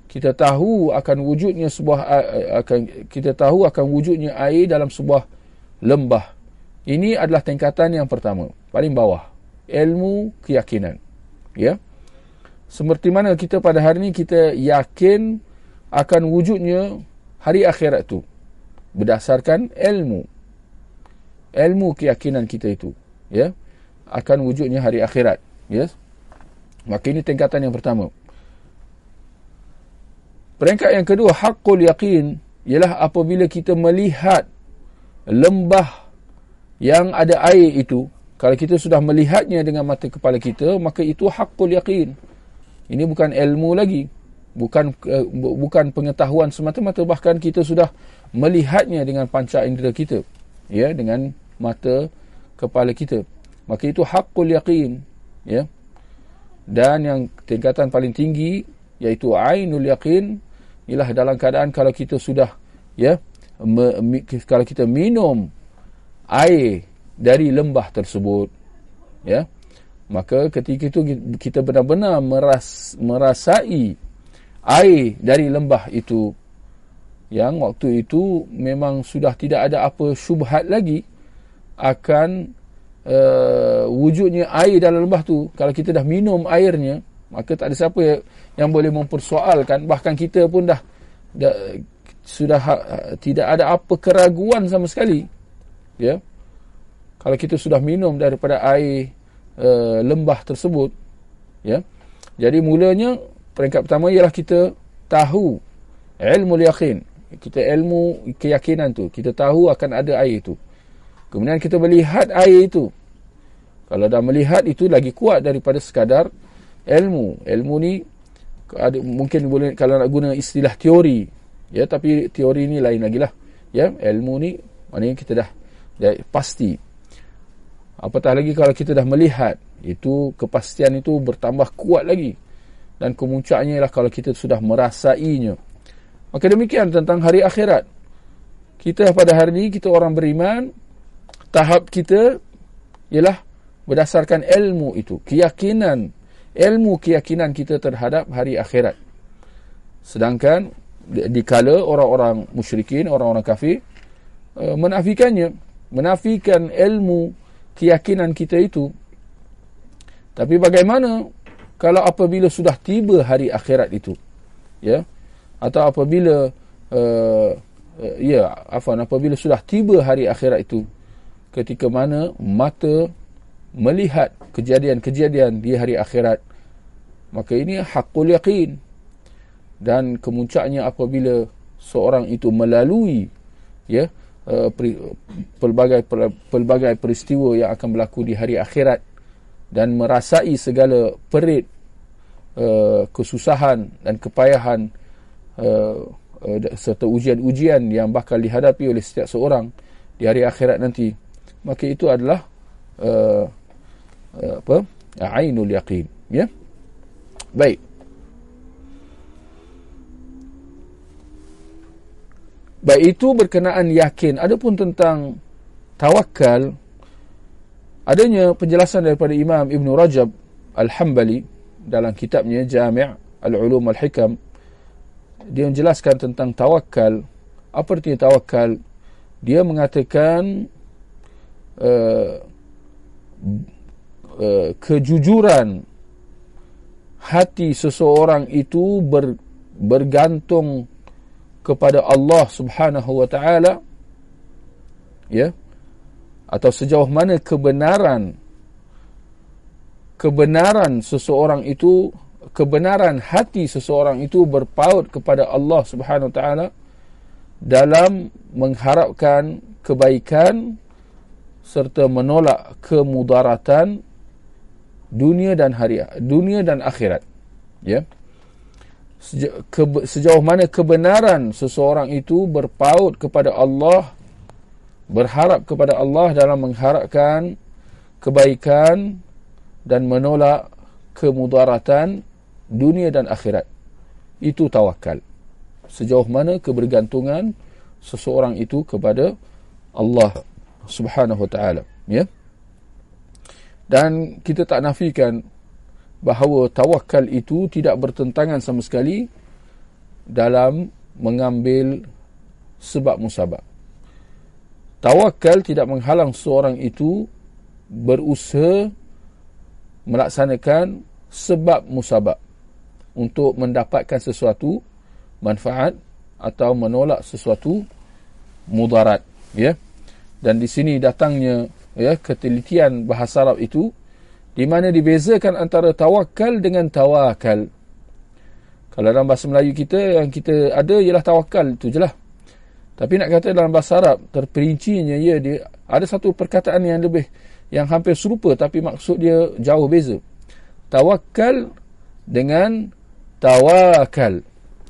Kita tahu akan wujudnya sebuah akan kita tahu akan wujudnya air dalam sebuah lembah. Ini adalah tingkatan yang pertama. Paling bawah. Ilmu keyakinan. Ya? Seperti mana kita pada hari ini kita yakin akan wujudnya hari akhirat itu berdasarkan ilmu. Ilmu keyakinan kita itu. Ya? Akan wujudnya hari akhirat. Ya? Maka ini tingkatan yang pertama. Peringkat yang kedua hakul yakin ialah apabila kita melihat lembah yang ada air itu kalau kita sudah melihatnya dengan mata kepala kita maka itu hakul yakin ini bukan ilmu lagi. Bukan uh, bukan pengetahuan semata-mata bahkan kita sudah melihatnya dengan panca indera kita. Ya, dengan mata kepala kita. Maka itu hakul yaqin, ya. Dan yang tingkatan paling tinggi iaitu ainul yaqin ialah dalam keadaan kalau kita sudah ya me, mi, kalau kita minum air dari lembah tersebut ya maka ketika itu kita benar-benar meras, merasai air dari lembah itu yang waktu itu memang sudah tidak ada apa syubhat lagi akan uh, wujudnya air dalam lembah tu. Kalau kita dah minum airnya maka tak ada siapa yang boleh mempersoalkan. Bahkan kita pun dah, dah sudah ha, tidak ada apa keraguan sama sekali ya. Kalau kita sudah minum daripada air uh, lembah tersebut ya. Jadi mulanya peringkat pertama ialah kita tahu ilmu yakin kita ilmu keyakinan tu kita tahu akan ada air itu kemudian kita melihat air itu. Kalau dah melihat itu lagi kuat daripada sekadar ilmu. Ilmu ni ada mungkin boleh kalau nak guna istilah teori ya tapi teori ni lain lagi lah ya ilmu ni maknanya kita dah, dah pasti Apatah lagi kalau kita dah melihat itu kepastian itu bertambah kuat lagi. dan kemuncaknya ialah kalau kita sudah merasainya. Maka demikian tentang hari akhirat. Kita pada hari ini kita orang beriman tahap kita ialah berdasarkan ilmu itu, keyakinan, ilmu keyakinan kita terhadap hari akhirat. Sedangkan dikala orang-orang musyrikin, orang-orang kafir uh, menafikannya, menafikan ilmu keyakinan kita itu. Tapi bagaimana kalau apabila sudah tiba hari akhirat itu? Ya. Atau apabila uh, uh, ya, afan apabila sudah tiba hari akhirat itu ketika mana mata melihat kejadian-kejadian di hari akhirat maka ini hakul yakin dan kemuncaknya apabila seorang itu melalui ya uh, pelbagai pelbagai peristiwa yang akan berlaku di hari akhirat dan merasai segala perit uh, kesusahan dan kepayahan uh, uh, serta ujian-ujian yang bakal dihadapi oleh setiap seorang di hari akhirat nanti maka itu adalah uh, apa ainul yaqin ya. Baik Baik itu berkenaan yakin. Adapun tentang tawakal, adanya penjelasan daripada Imam Ibn Rajab Al-Hambali dalam kitabnya Jami' Al-Ulum Al-Hikam. Dia menjelaskan tentang tawakal. Apa artinya tawakal? Dia mengatakan uh, uh, kejujuran hati seseorang itu ber, bergantung kepada Allah Subhanahu wa taala ya atau sejauh mana kebenaran kebenaran seseorang itu kebenaran hati seseorang itu berpaut kepada Allah Subhanahu wa taala dalam mengharapkan kebaikan serta menolak kemudaratan dunia dan hari dunia dan akhirat ya sejauh mana kebenaran seseorang itu berpaut kepada Allah berharap kepada Allah dalam mengharapkan kebaikan dan menolak kemudaratan dunia dan akhirat. Itu tawakal. Sejauh mana kebergantungan seseorang itu kepada Allah Subhanahu wa taala ya? Dan kita tak nafikan bahawa tawakal itu tidak bertentangan sama sekali dalam mengambil sebab musabab. Tawakal tidak menghalang seorang itu berusaha melaksanakan sebab musabab untuk mendapatkan sesuatu manfaat atau menolak sesuatu mudarat ya dan di sini datangnya ya ketelitian bahasa Arab itu di mana dibezakan antara tawakal dengan tawakal. Kalau dalam bahasa Melayu kita yang kita ada ialah tawakal itu jelah. Tapi nak kata dalam bahasa Arab terperincinya ya dia ada satu perkataan yang lebih yang hampir serupa tapi maksud dia jauh beza. Tawakal dengan tawakal.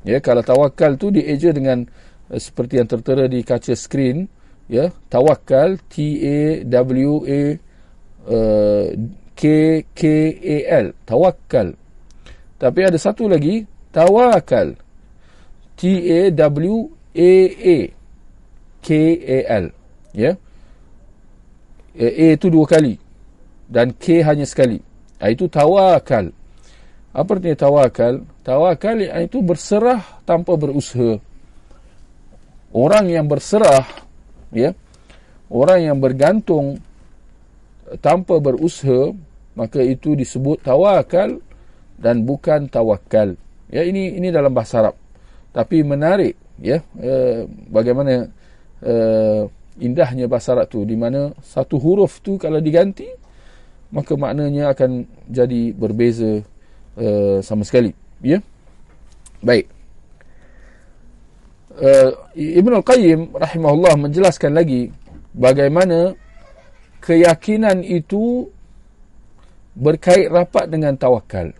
Ya kalau tawakal tu dieja dengan uh, seperti yang tertera di kaca skrin ya tawakal T A W A uh, K-K-A-L Tawakal Tapi ada satu lagi. Tawakal T-A-W-A-A K-A-L Ya. A itu dua kali. Dan K hanya sekali. Ha, Itu tawakal Apa artinya tawakal? Tawakal itu berserah tanpa berusaha. Orang yang berserah Ya Orang yang bergantung tanpa berusaha maka itu disebut tawakal dan bukan tawakal. Ya ini ini dalam bahasa Arab. Tapi menarik ya uh, bagaimana uh, indahnya bahasa Arab tu di mana satu huruf tu kalau diganti maka maknanya akan jadi berbeza uh, sama sekali ya. Baik. Uh, Ibn Al-Qayyim rahimahullah menjelaskan lagi bagaimana keyakinan itu berkait rapat dengan tawakal.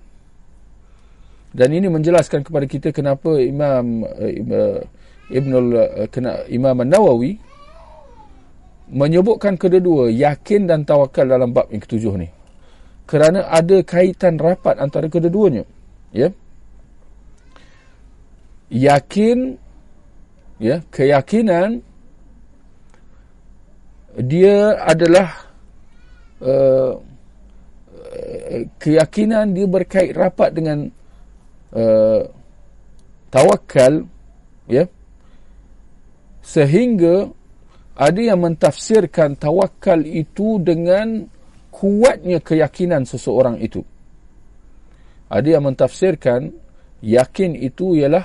Dan ini menjelaskan kepada kita kenapa Imam uh, Ibn uh, Imam Nawawi menyebutkan kedua-dua yakin dan tawakal dalam bab yang ketujuh ni. Kerana ada kaitan rapat antara kedua-duanya. ya yakin ya keyakinan dia adalah uh, keyakinan dia berkait rapat dengan uh, tawakal ya. Sehingga ada yang mentafsirkan tawakal itu dengan kuatnya keyakinan seseorang itu. Ada yang mentafsirkan yakin itu ialah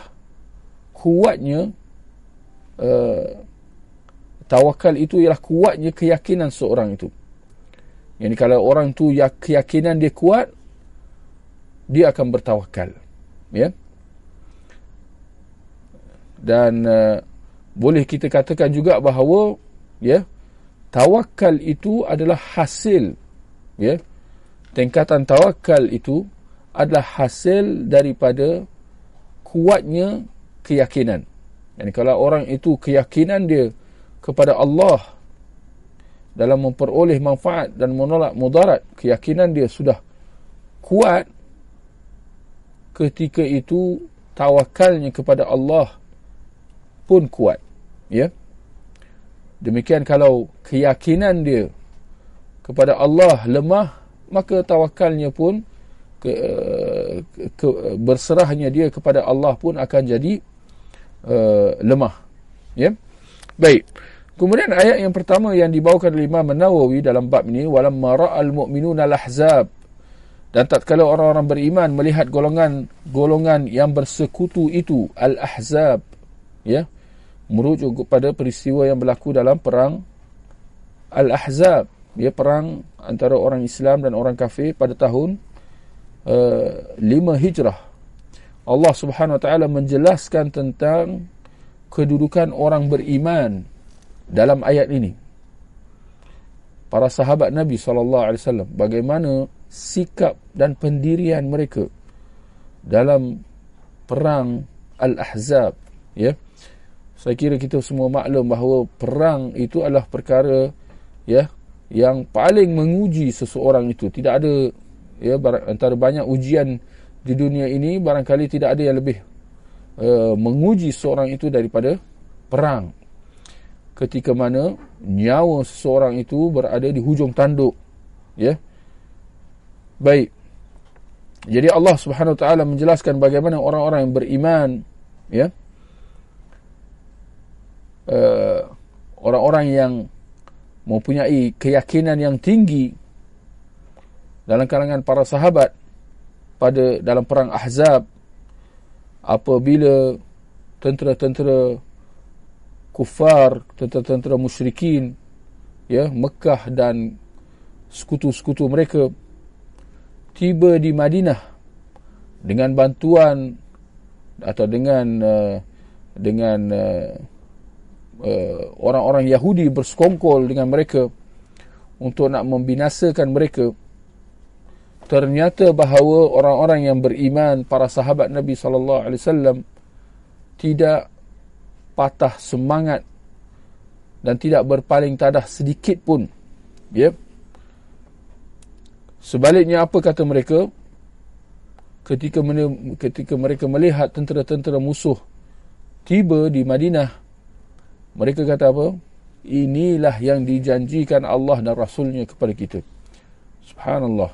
kuatnya uh, tawakal itu ialah kuatnya keyakinan seseorang itu yang kalau orang tu ya, keyakinan dia kuat, dia akan bertawakal. Ya. Dan uh, boleh kita katakan juga bahawa ya, tawakal itu adalah hasil ya. Tingkatan tawakal itu adalah hasil daripada kuatnya keyakinan. Yani kalau orang itu keyakinan dia kepada Allah dalam memperoleh manfaat dan menolak mudarat keyakinan dia sudah kuat ketika itu tawakalnya kepada Allah pun kuat ya. Demikian kalau keyakinan dia kepada Allah lemah maka tawakalnya pun ke, ke, berserahnya dia kepada Allah pun akan jadi uh, lemah ya. Baik Kemudian ayat yang pertama yang dibawakan oleh Imam Nawawi dalam bab ini walam mara'al mu'minuna al-ahzab. Dan tatkala orang-orang beriman melihat golongan-golongan yang bersekutu itu al-ahzab ya merujuk kepada peristiwa yang berlaku dalam perang al-ahzab ya perang antara orang Islam dan orang kafir pada tahun uh, 5 Hijrah. Allah Subhanahu wa taala menjelaskan tentang kedudukan orang beriman dalam ayat ini. Para sahabat Nabi SAW bagaimana sikap dan pendirian mereka dalam perang Al-Ahzab ya? Saya kira kita semua maklum bahawa perang itu adalah perkara ya yang paling menguji seseorang itu. Tidak ada ya antara banyak ujian di dunia ini barangkali tidak ada yang lebih uh, menguji seorang itu daripada perang ketika mana nyawa seseorang itu berada di hujung tanduk ya. Baik. Jadi Allah Subhanahu taala menjelaskan bagaimana orang-orang yang beriman ya. Uh, orang-orang yang mempunyai keyakinan yang tinggi dalam kalangan para sahabat pada dalam perang Ahzab apabila tentera-tentera kufar, tentera-tentera musyrikin, ya, Mekah dan sekutu-sekutu mereka tiba di Madinah dengan bantuan atau dengan uh, dengan uh, uh, orang-orang Yahudi bersekongkol dengan mereka untuk nak membinasakan mereka. Ternyata bahawa orang-orang yang beriman para sahabat Nabi sallallahu alaihi wasallam tidak patah semangat dan tidak berpaling tadah sedikit pun. Ya. Sebaliknya apa kata mereka? Ketika ketika mereka melihat tentera-tentera musuh tiba di Madinah mereka kata apa? Inilah yang dijanjikan Allah dan Rasulnya kepada kita. Subhanallah.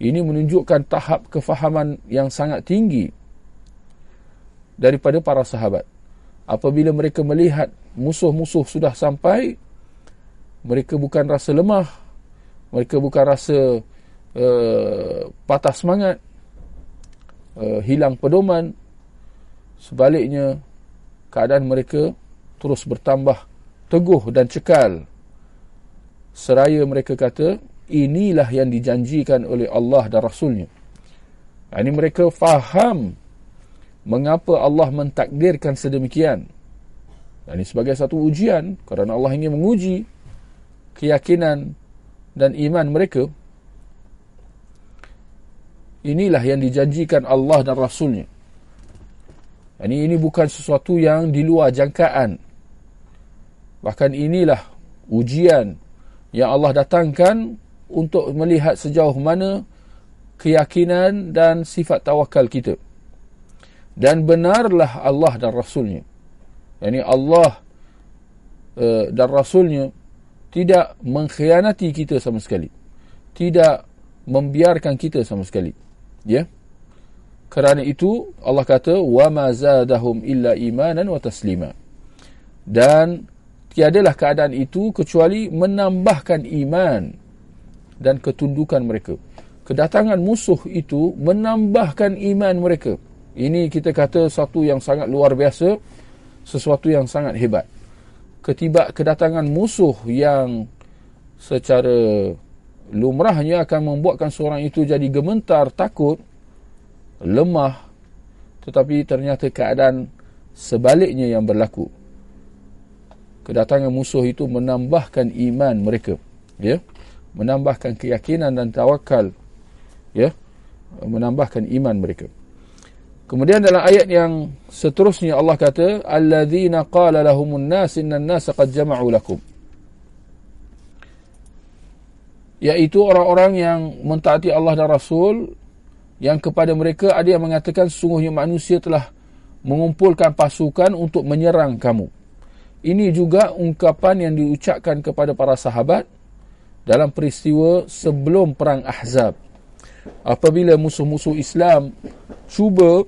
Ini menunjukkan tahap kefahaman yang sangat tinggi daripada para sahabat apabila mereka melihat musuh-musuh sudah sampai mereka bukan rasa lemah mereka bukan rasa uh, patah semangat uh, hilang pedoman sebaliknya keadaan mereka terus bertambah teguh dan cekal. Seraya mereka kata inilah yang dijanjikan oleh Allah dan Rasulnya. Ini mereka faham mengapa Allah mentakdirkan sedemikian. Dan ini sebagai satu ujian kerana Allah ingin menguji keyakinan dan iman mereka. Inilah yang dijanjikan Allah dan Rasulnya. Ini, ini bukan sesuatu yang di luar jangkaan. Bahkan inilah ujian yang Allah datangkan untuk melihat sejauh mana keyakinan dan sifat tawakal kita dan benarlah Allah dan Rasulnya. Yakni Allah uh, dan Rasulnya tidak mengkhianati kita sama sekali. Tidak membiarkan kita sama sekali. Ya? Kerana itu Allah kata wa ma zadahum illa imanan wa taslima. Dan tiadalah keadaan itu kecuali menambahkan iman dan ketundukan mereka. Kedatangan musuh itu menambahkan iman mereka ini kita kata satu yang sangat luar biasa sesuatu yang sangat hebat. Ketiba kedatangan musuh yang secara lumrahnya akan membuatkan seorang itu jadi gementar takut lemah tetapi ternyata keadaan sebaliknya yang berlaku. Kedatangan musuh itu menambahkan iman mereka ya. Menambahkan keyakinan dan tawakal ya. Menambahkan iman mereka kemudian dalam ayat yang seterusnya Allah kata alladzina qala lahumun nas innan nas qad jama'u lakum iaitu orang-orang yang mentaati Allah dan Rasul yang kepada mereka ada yang mengatakan sungguhnya manusia telah mengumpulkan pasukan untuk menyerang kamu. Ini juga ungkapan yang diucapkan kepada para sahabat dalam peristiwa sebelum perang Ahzab apabila musuh-musuh Islam cuba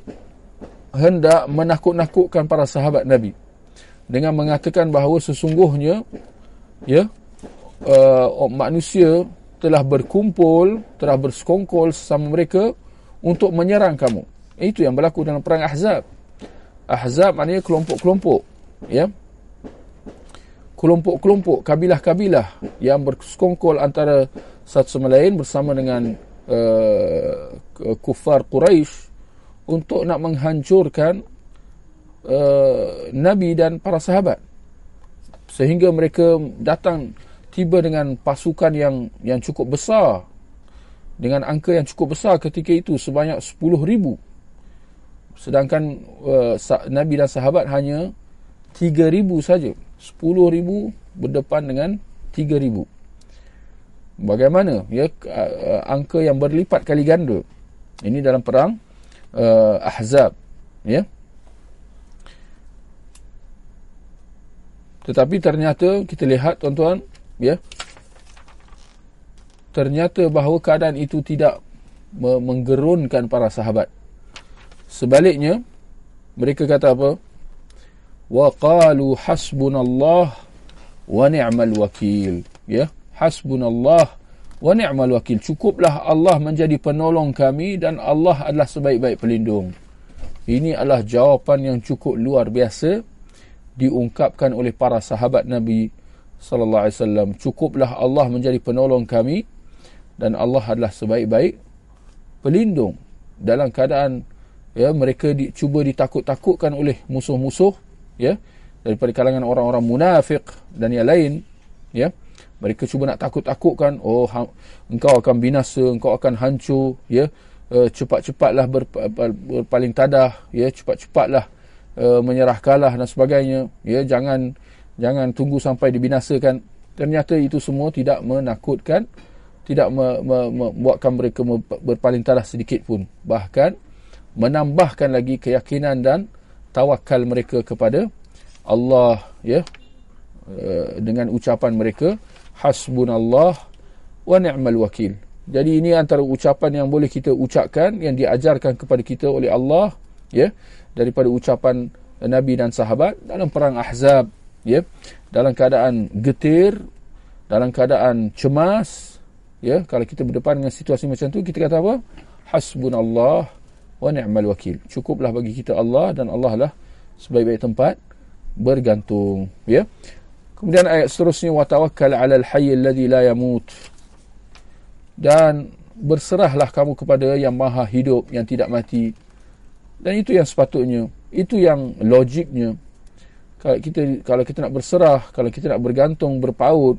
hendak menakut-nakutkan para sahabat Nabi dengan mengatakan bahawa sesungguhnya ya uh, manusia telah berkumpul telah bersekongkol sama mereka untuk menyerang kamu. Itu yang berlaku dalam perang Ahzab. Ahzab maknanya kelompok-kelompok ya. Kelompok-kelompok kabilah-kabilah yang bersekongkol antara satu sama lain bersama dengan uh, kufar Quraisy untuk nak menghancurkan uh, Nabi dan para sahabat. Sehingga mereka datang tiba dengan pasukan yang yang cukup besar dengan angka yang cukup besar ketika itu sebanyak 10,000 sedangkan uh, Nabi dan sahabat hanya 3,000 saja. 10,000 berdepan dengan 3,000 bagaimana? Ya uh, angka yang berlipat kali ganda. Ini dalam perang uh, ahzab ya. Tetapi ternyata kita lihat tuan-tuan ya. Ternyata bahawa keadaan itu tidak menggerunkan para sahabat. Sebaliknya mereka kata apa? Wa qalu hasbunallah wa ni'mal wakil ya hasbunallah wa ni'mal wakil. Cukuplah Allah menjadi penolong kami dan Allah adalah sebaik-baik pelindung. Ini adalah jawapan yang cukup luar biasa diungkapkan oleh para sahabat Nabi sallallahu alaihi wasallam. Cukuplah Allah menjadi penolong kami dan Allah adalah sebaik-baik pelindung. Dalam keadaan ya mereka di, cuba ditakut-takutkan oleh musuh-musuh ya daripada kalangan orang-orang munafik dan yang lain ya. Mereka cuba nak takut-takutkan oh ha, engkau akan binasa engkau akan hancur. Ya. Uh, cepat-cepatlah ber, berpaling tadah. Ya cepat-cepatlah uh, menyerah kalah dan sebagainya. Ya jangan jangan tunggu sampai dibinasakan. Ternyata itu semua tidak menakutkan tidak me, me, membuatkan mereka berpaling tadah sedikit pun. Bahkan menambahkan lagi keyakinan dan tawakal mereka kepada Allah. Ya uh, dengan ucapan mereka hasbunallah wa ni'mal wakil. Jadi ini antara ucapan yang boleh kita ucapkan yang diajarkan kepada kita oleh Allah ya daripada ucapan Nabi dan sahabat dalam perang Ahzab ya dalam keadaan getir dalam keadaan cemas ya. Kalau kita berdepan dengan situasi macam tu kita kata apa? Hasbunallah wa ni'mal wakil. Cukuplah bagi kita Allah dan Allah lah sebaik-baik tempat bergantung ya Kemudian ayat seterusnya wa tawakkal 'alal hayy alladhi la yamut. Dan berserahlah kamu kepada yang maha hidup yang tidak mati. Dan itu yang sepatutnya, itu yang logiknya. Kalau kita kalau kita nak berserah, kalau kita nak bergantung, berpaut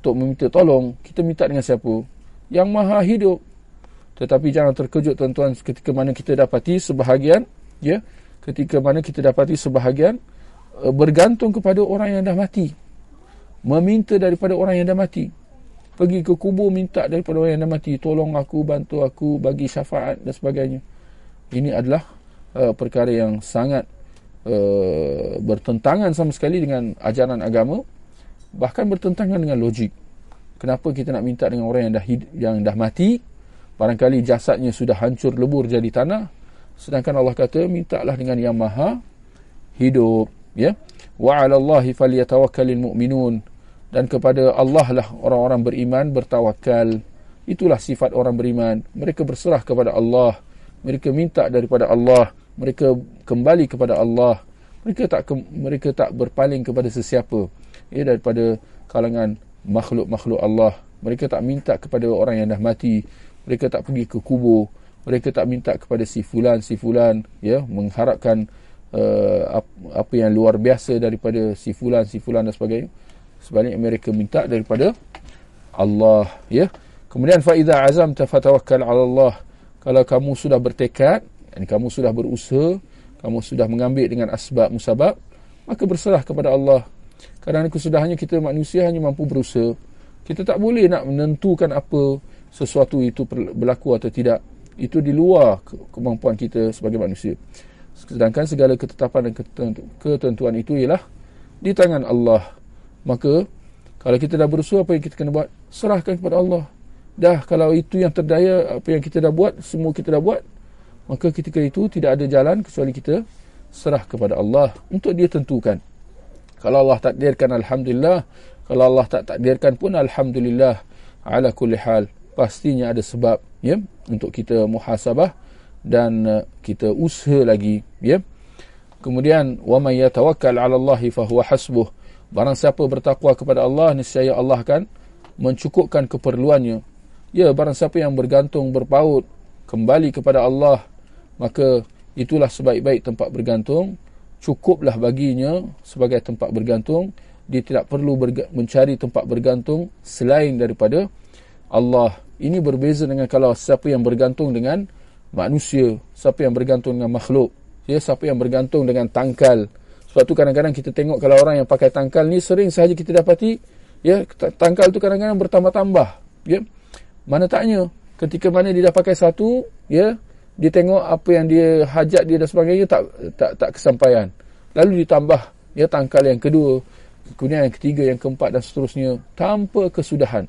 untuk meminta tolong, kita minta dengan siapa? Yang maha hidup. Tetapi jangan terkejut tuan-tuan ketika mana kita dapati sebahagian ya, ketika mana kita dapati sebahagian bergantung kepada orang yang dah mati. Meminta daripada orang yang dah mati. Pergi ke kubur minta daripada orang yang dah mati. Tolong aku bantu aku bagi syafaat dan sebagainya. Ini adalah uh, perkara yang sangat uh, bertentangan sama sekali dengan ajaran agama bahkan bertentangan dengan logik. Kenapa kita nak minta dengan orang yang dah yang dah mati? Barangkali jasadnya sudah hancur lebur jadi tanah. Sedangkan Allah kata mintalah dengan yang maha hidup ya? Wa 'ala Allahi falyatawakkalul mu'minun dan kepada Allah lah orang-orang beriman bertawakal itulah sifat orang beriman. Mereka berserah kepada Allah. Mereka minta daripada Allah. Mereka kembali kepada Allah. Mereka tak mereka tak berpaling kepada sesiapa. Ya daripada kalangan makhluk-makhluk Allah. Mereka tak minta kepada orang yang dah mati. Mereka tak pergi ke kubur. Mereka tak minta kepada si fulan si fulan. Ya mengharapkan uh, apa yang luar biasa daripada si fulan si fulan dan sebagainya. Sebaliknya mereka minta daripada Allah ya. Kemudian fa idza azamta fatawakkal ala Allah. Kalau kamu sudah bertekad dan kamu sudah berusaha kamu sudah mengambil dengan asbab musabab maka berserah kepada Allah. Kerana kesudahannya kita manusia hanya mampu berusaha. Kita tak boleh nak menentukan apa sesuatu itu berlaku atau tidak. Itu di luar kemampuan kita sebagai manusia sedangkan segala ketetapan dan ketentuan itu ialah di tangan Allah. Maka kalau kita dah berusaha apa yang kita kena buat? Serahkan kepada Allah. Dah kalau itu yang terdaya apa yang kita dah buat semua kita dah buat maka ketika itu tidak ada jalan kecuali kita serah kepada Allah untuk dia tentukan. Kalau Allah takdirkan alhamdulillah. Kalau Allah tak takdirkan pun alhamdulillah. Ala kulli hal pastinya ada sebab ya untuk kita muhasabah dan uh, kita usaha lagi ya kemudian wa may yatawakkal ala Allah fa huwa hasbuh Barang siapa bertakwa kepada Allah, niscaya Allah akan mencukupkan keperluannya. Ya, barang siapa yang bergantung, berpaut, kembali kepada Allah, maka itulah sebaik-baik tempat bergantung. Cukuplah baginya sebagai tempat bergantung. Dia tidak perlu mencari tempat bergantung selain daripada Allah. Ini berbeza dengan kalau siapa yang bergantung dengan manusia, siapa yang bergantung dengan makhluk, ya, siapa yang bergantung dengan tangkal, sebab tu kadang-kadang kita tengok kalau orang yang pakai tangkal ni sering sahaja kita dapati ya tangkal tu kadang-kadang bertambah-tambah ya. Mana taknya ketika mana dia dah pakai satu ya dia tengok apa yang dia hajat dia dan sebagainya tak tak tak kesampaian. Lalu ditambah ya tangkal yang kedua, kemudian yang ketiga, yang keempat dan seterusnya tanpa kesudahan.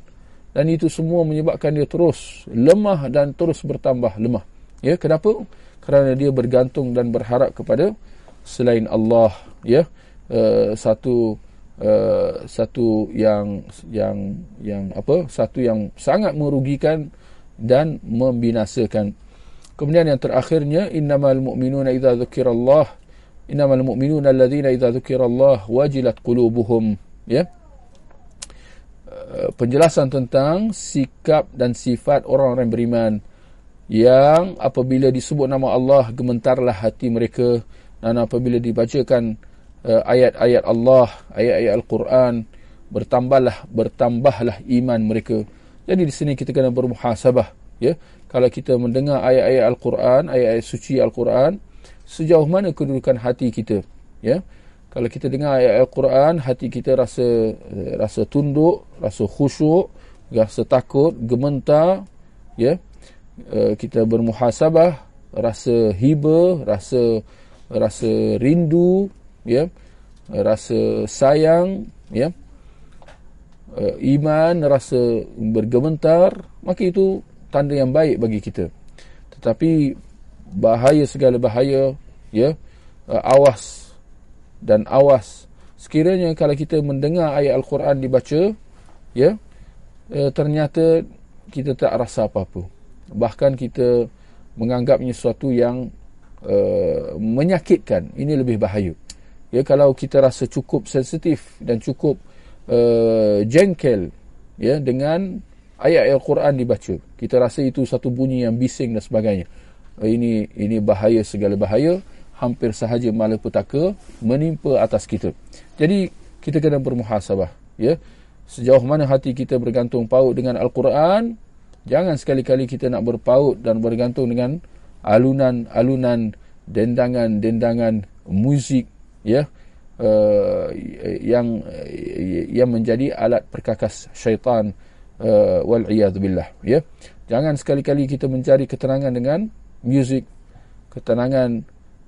Dan itu semua menyebabkan dia terus lemah dan terus bertambah lemah. Ya, kenapa? Kerana dia bergantung dan berharap kepada selain Allah ya. Uh, satu uh, satu yang yang yang apa? Satu yang sangat merugikan dan membinasakan. Kemudian yang terakhirnya innamal mu'minuna idza dzukirallah innamal mu'minuna alladzina idza dzukirallah wajilat qulubuhum ya. Uh, penjelasan tentang sikap dan sifat orang-orang beriman yang apabila disebut nama Allah gementarlah hati mereka dan apabila dibacakan uh, ayat-ayat Allah, ayat-ayat Al-Quran, bertambahlah bertambahlah iman mereka. Jadi di sini kita kena bermuhasabah, ya. Kalau kita mendengar ayat-ayat Al-Quran, ayat-ayat suci Al-Quran, sejauh mana kedudukan hati kita, ya. Kalau kita dengar ayat Al-Quran, hati kita rasa uh, rasa tunduk, rasa khusyuk, rasa takut, gementar, ya. Uh, kita bermuhasabah, rasa hiba, rasa rasa rindu ya rasa sayang ya. Uh, iman rasa bergementar maka itu tanda yang baik bagi kita. Tetapi bahaya segala bahaya ya uh, awas dan awas. Sekiranya kalau kita mendengar ayat al-Quran dibaca ya ternyata kita tak rasa apa-apa bahkan kita menganggapnya sesuatu yang uh, menyakitkan. Ini lebih bahaya. Ya kalau kita rasa cukup sensitif dan cukup uh, jengkel ya dengan ayat Al-Quran dibaca. Kita rasa itu satu bunyi yang bising dan sebagainya. Uh, ini ini bahaya segala bahaya. Hampir sahaja malapetaka menimpa atas kita. Jadi kita kena bermuhasabah ya. Sejauh mana hati kita bergantung paut dengan Al-Quran jangan sekali-kali kita nak berpaut dan bergantung dengan alunan-alunan dendangan-dendangan muzik ya. Uh, yang yang menjadi alat perkakas syaitan uh, wal billah ya. Jangan sekali-kali kita mencari ketenangan dengan muzik ketenangan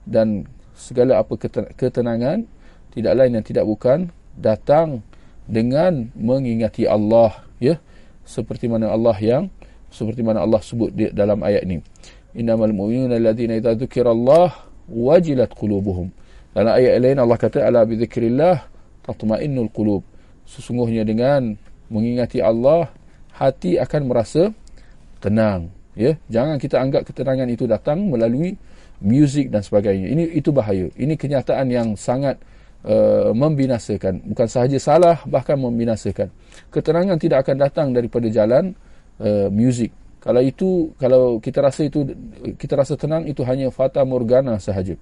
dan segala apa ketenangan tidak lain dan tidak bukan datang dengan mengingati Allah ya. Seperti mana Allah yang seperti mana Allah sebut di dalam ayat ini innamal mu'minuna alladhina idza dzukirallah wajilat qulubuhum. Dalam ayat lain Allah kata ala bi dzikrillah tatma'innul qulub. Sesungguhnya dengan mengingati Allah hati akan merasa tenang. Ya jangan kita anggap ketenangan itu datang melalui muzik dan sebagainya. Ini itu bahaya. Ini kenyataan yang sangat uh, membinasakan. Bukan sahaja salah bahkan membinasakan. Ketenangan tidak akan datang daripada jalan uh, muzik kalau itu kalau kita rasa itu kita rasa tenang itu hanya fata morgana sahaja.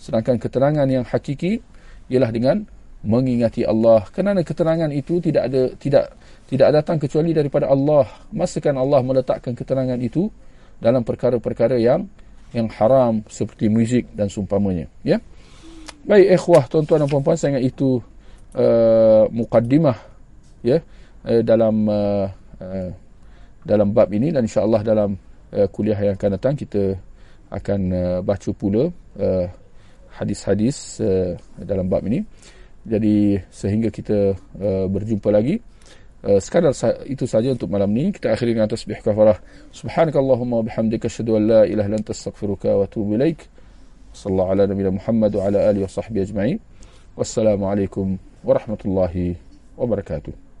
Sedangkan ketenangan yang hakiki ialah dengan mengingati Allah. Kerana ketenangan itu tidak ada tidak tidak datang kecuali daripada Allah. Masakan Allah meletakkan ketenangan itu dalam perkara-perkara yang yang haram seperti muzik dan seumpamanya ya? Baik ikhwah tuan-tuan dan puan-puan saya ingat itu uh, mukaddimah ya? Uh, dalam uh, uh, dalam bab ini dan insyaallah dalam uh, kuliah yang akan datang kita akan uh, baca pula uh, hadis-hadis uh, dalam bab ini. Jadi sehingga kita uh, berjumpa lagi. Uh, sekadar itu saja untuk malam ini kita akhiri dengan tasbih kafarah subhanakallahumma wa bihamdika asyhadu an la ilaha illa anta astaghfiruka wa atubu ilaik. Sallallahu ala nabiyina muhammad wa ala alihi wa sahbihi ajma'in. Wassalamu alaikum warahmatullahi wabarakatuh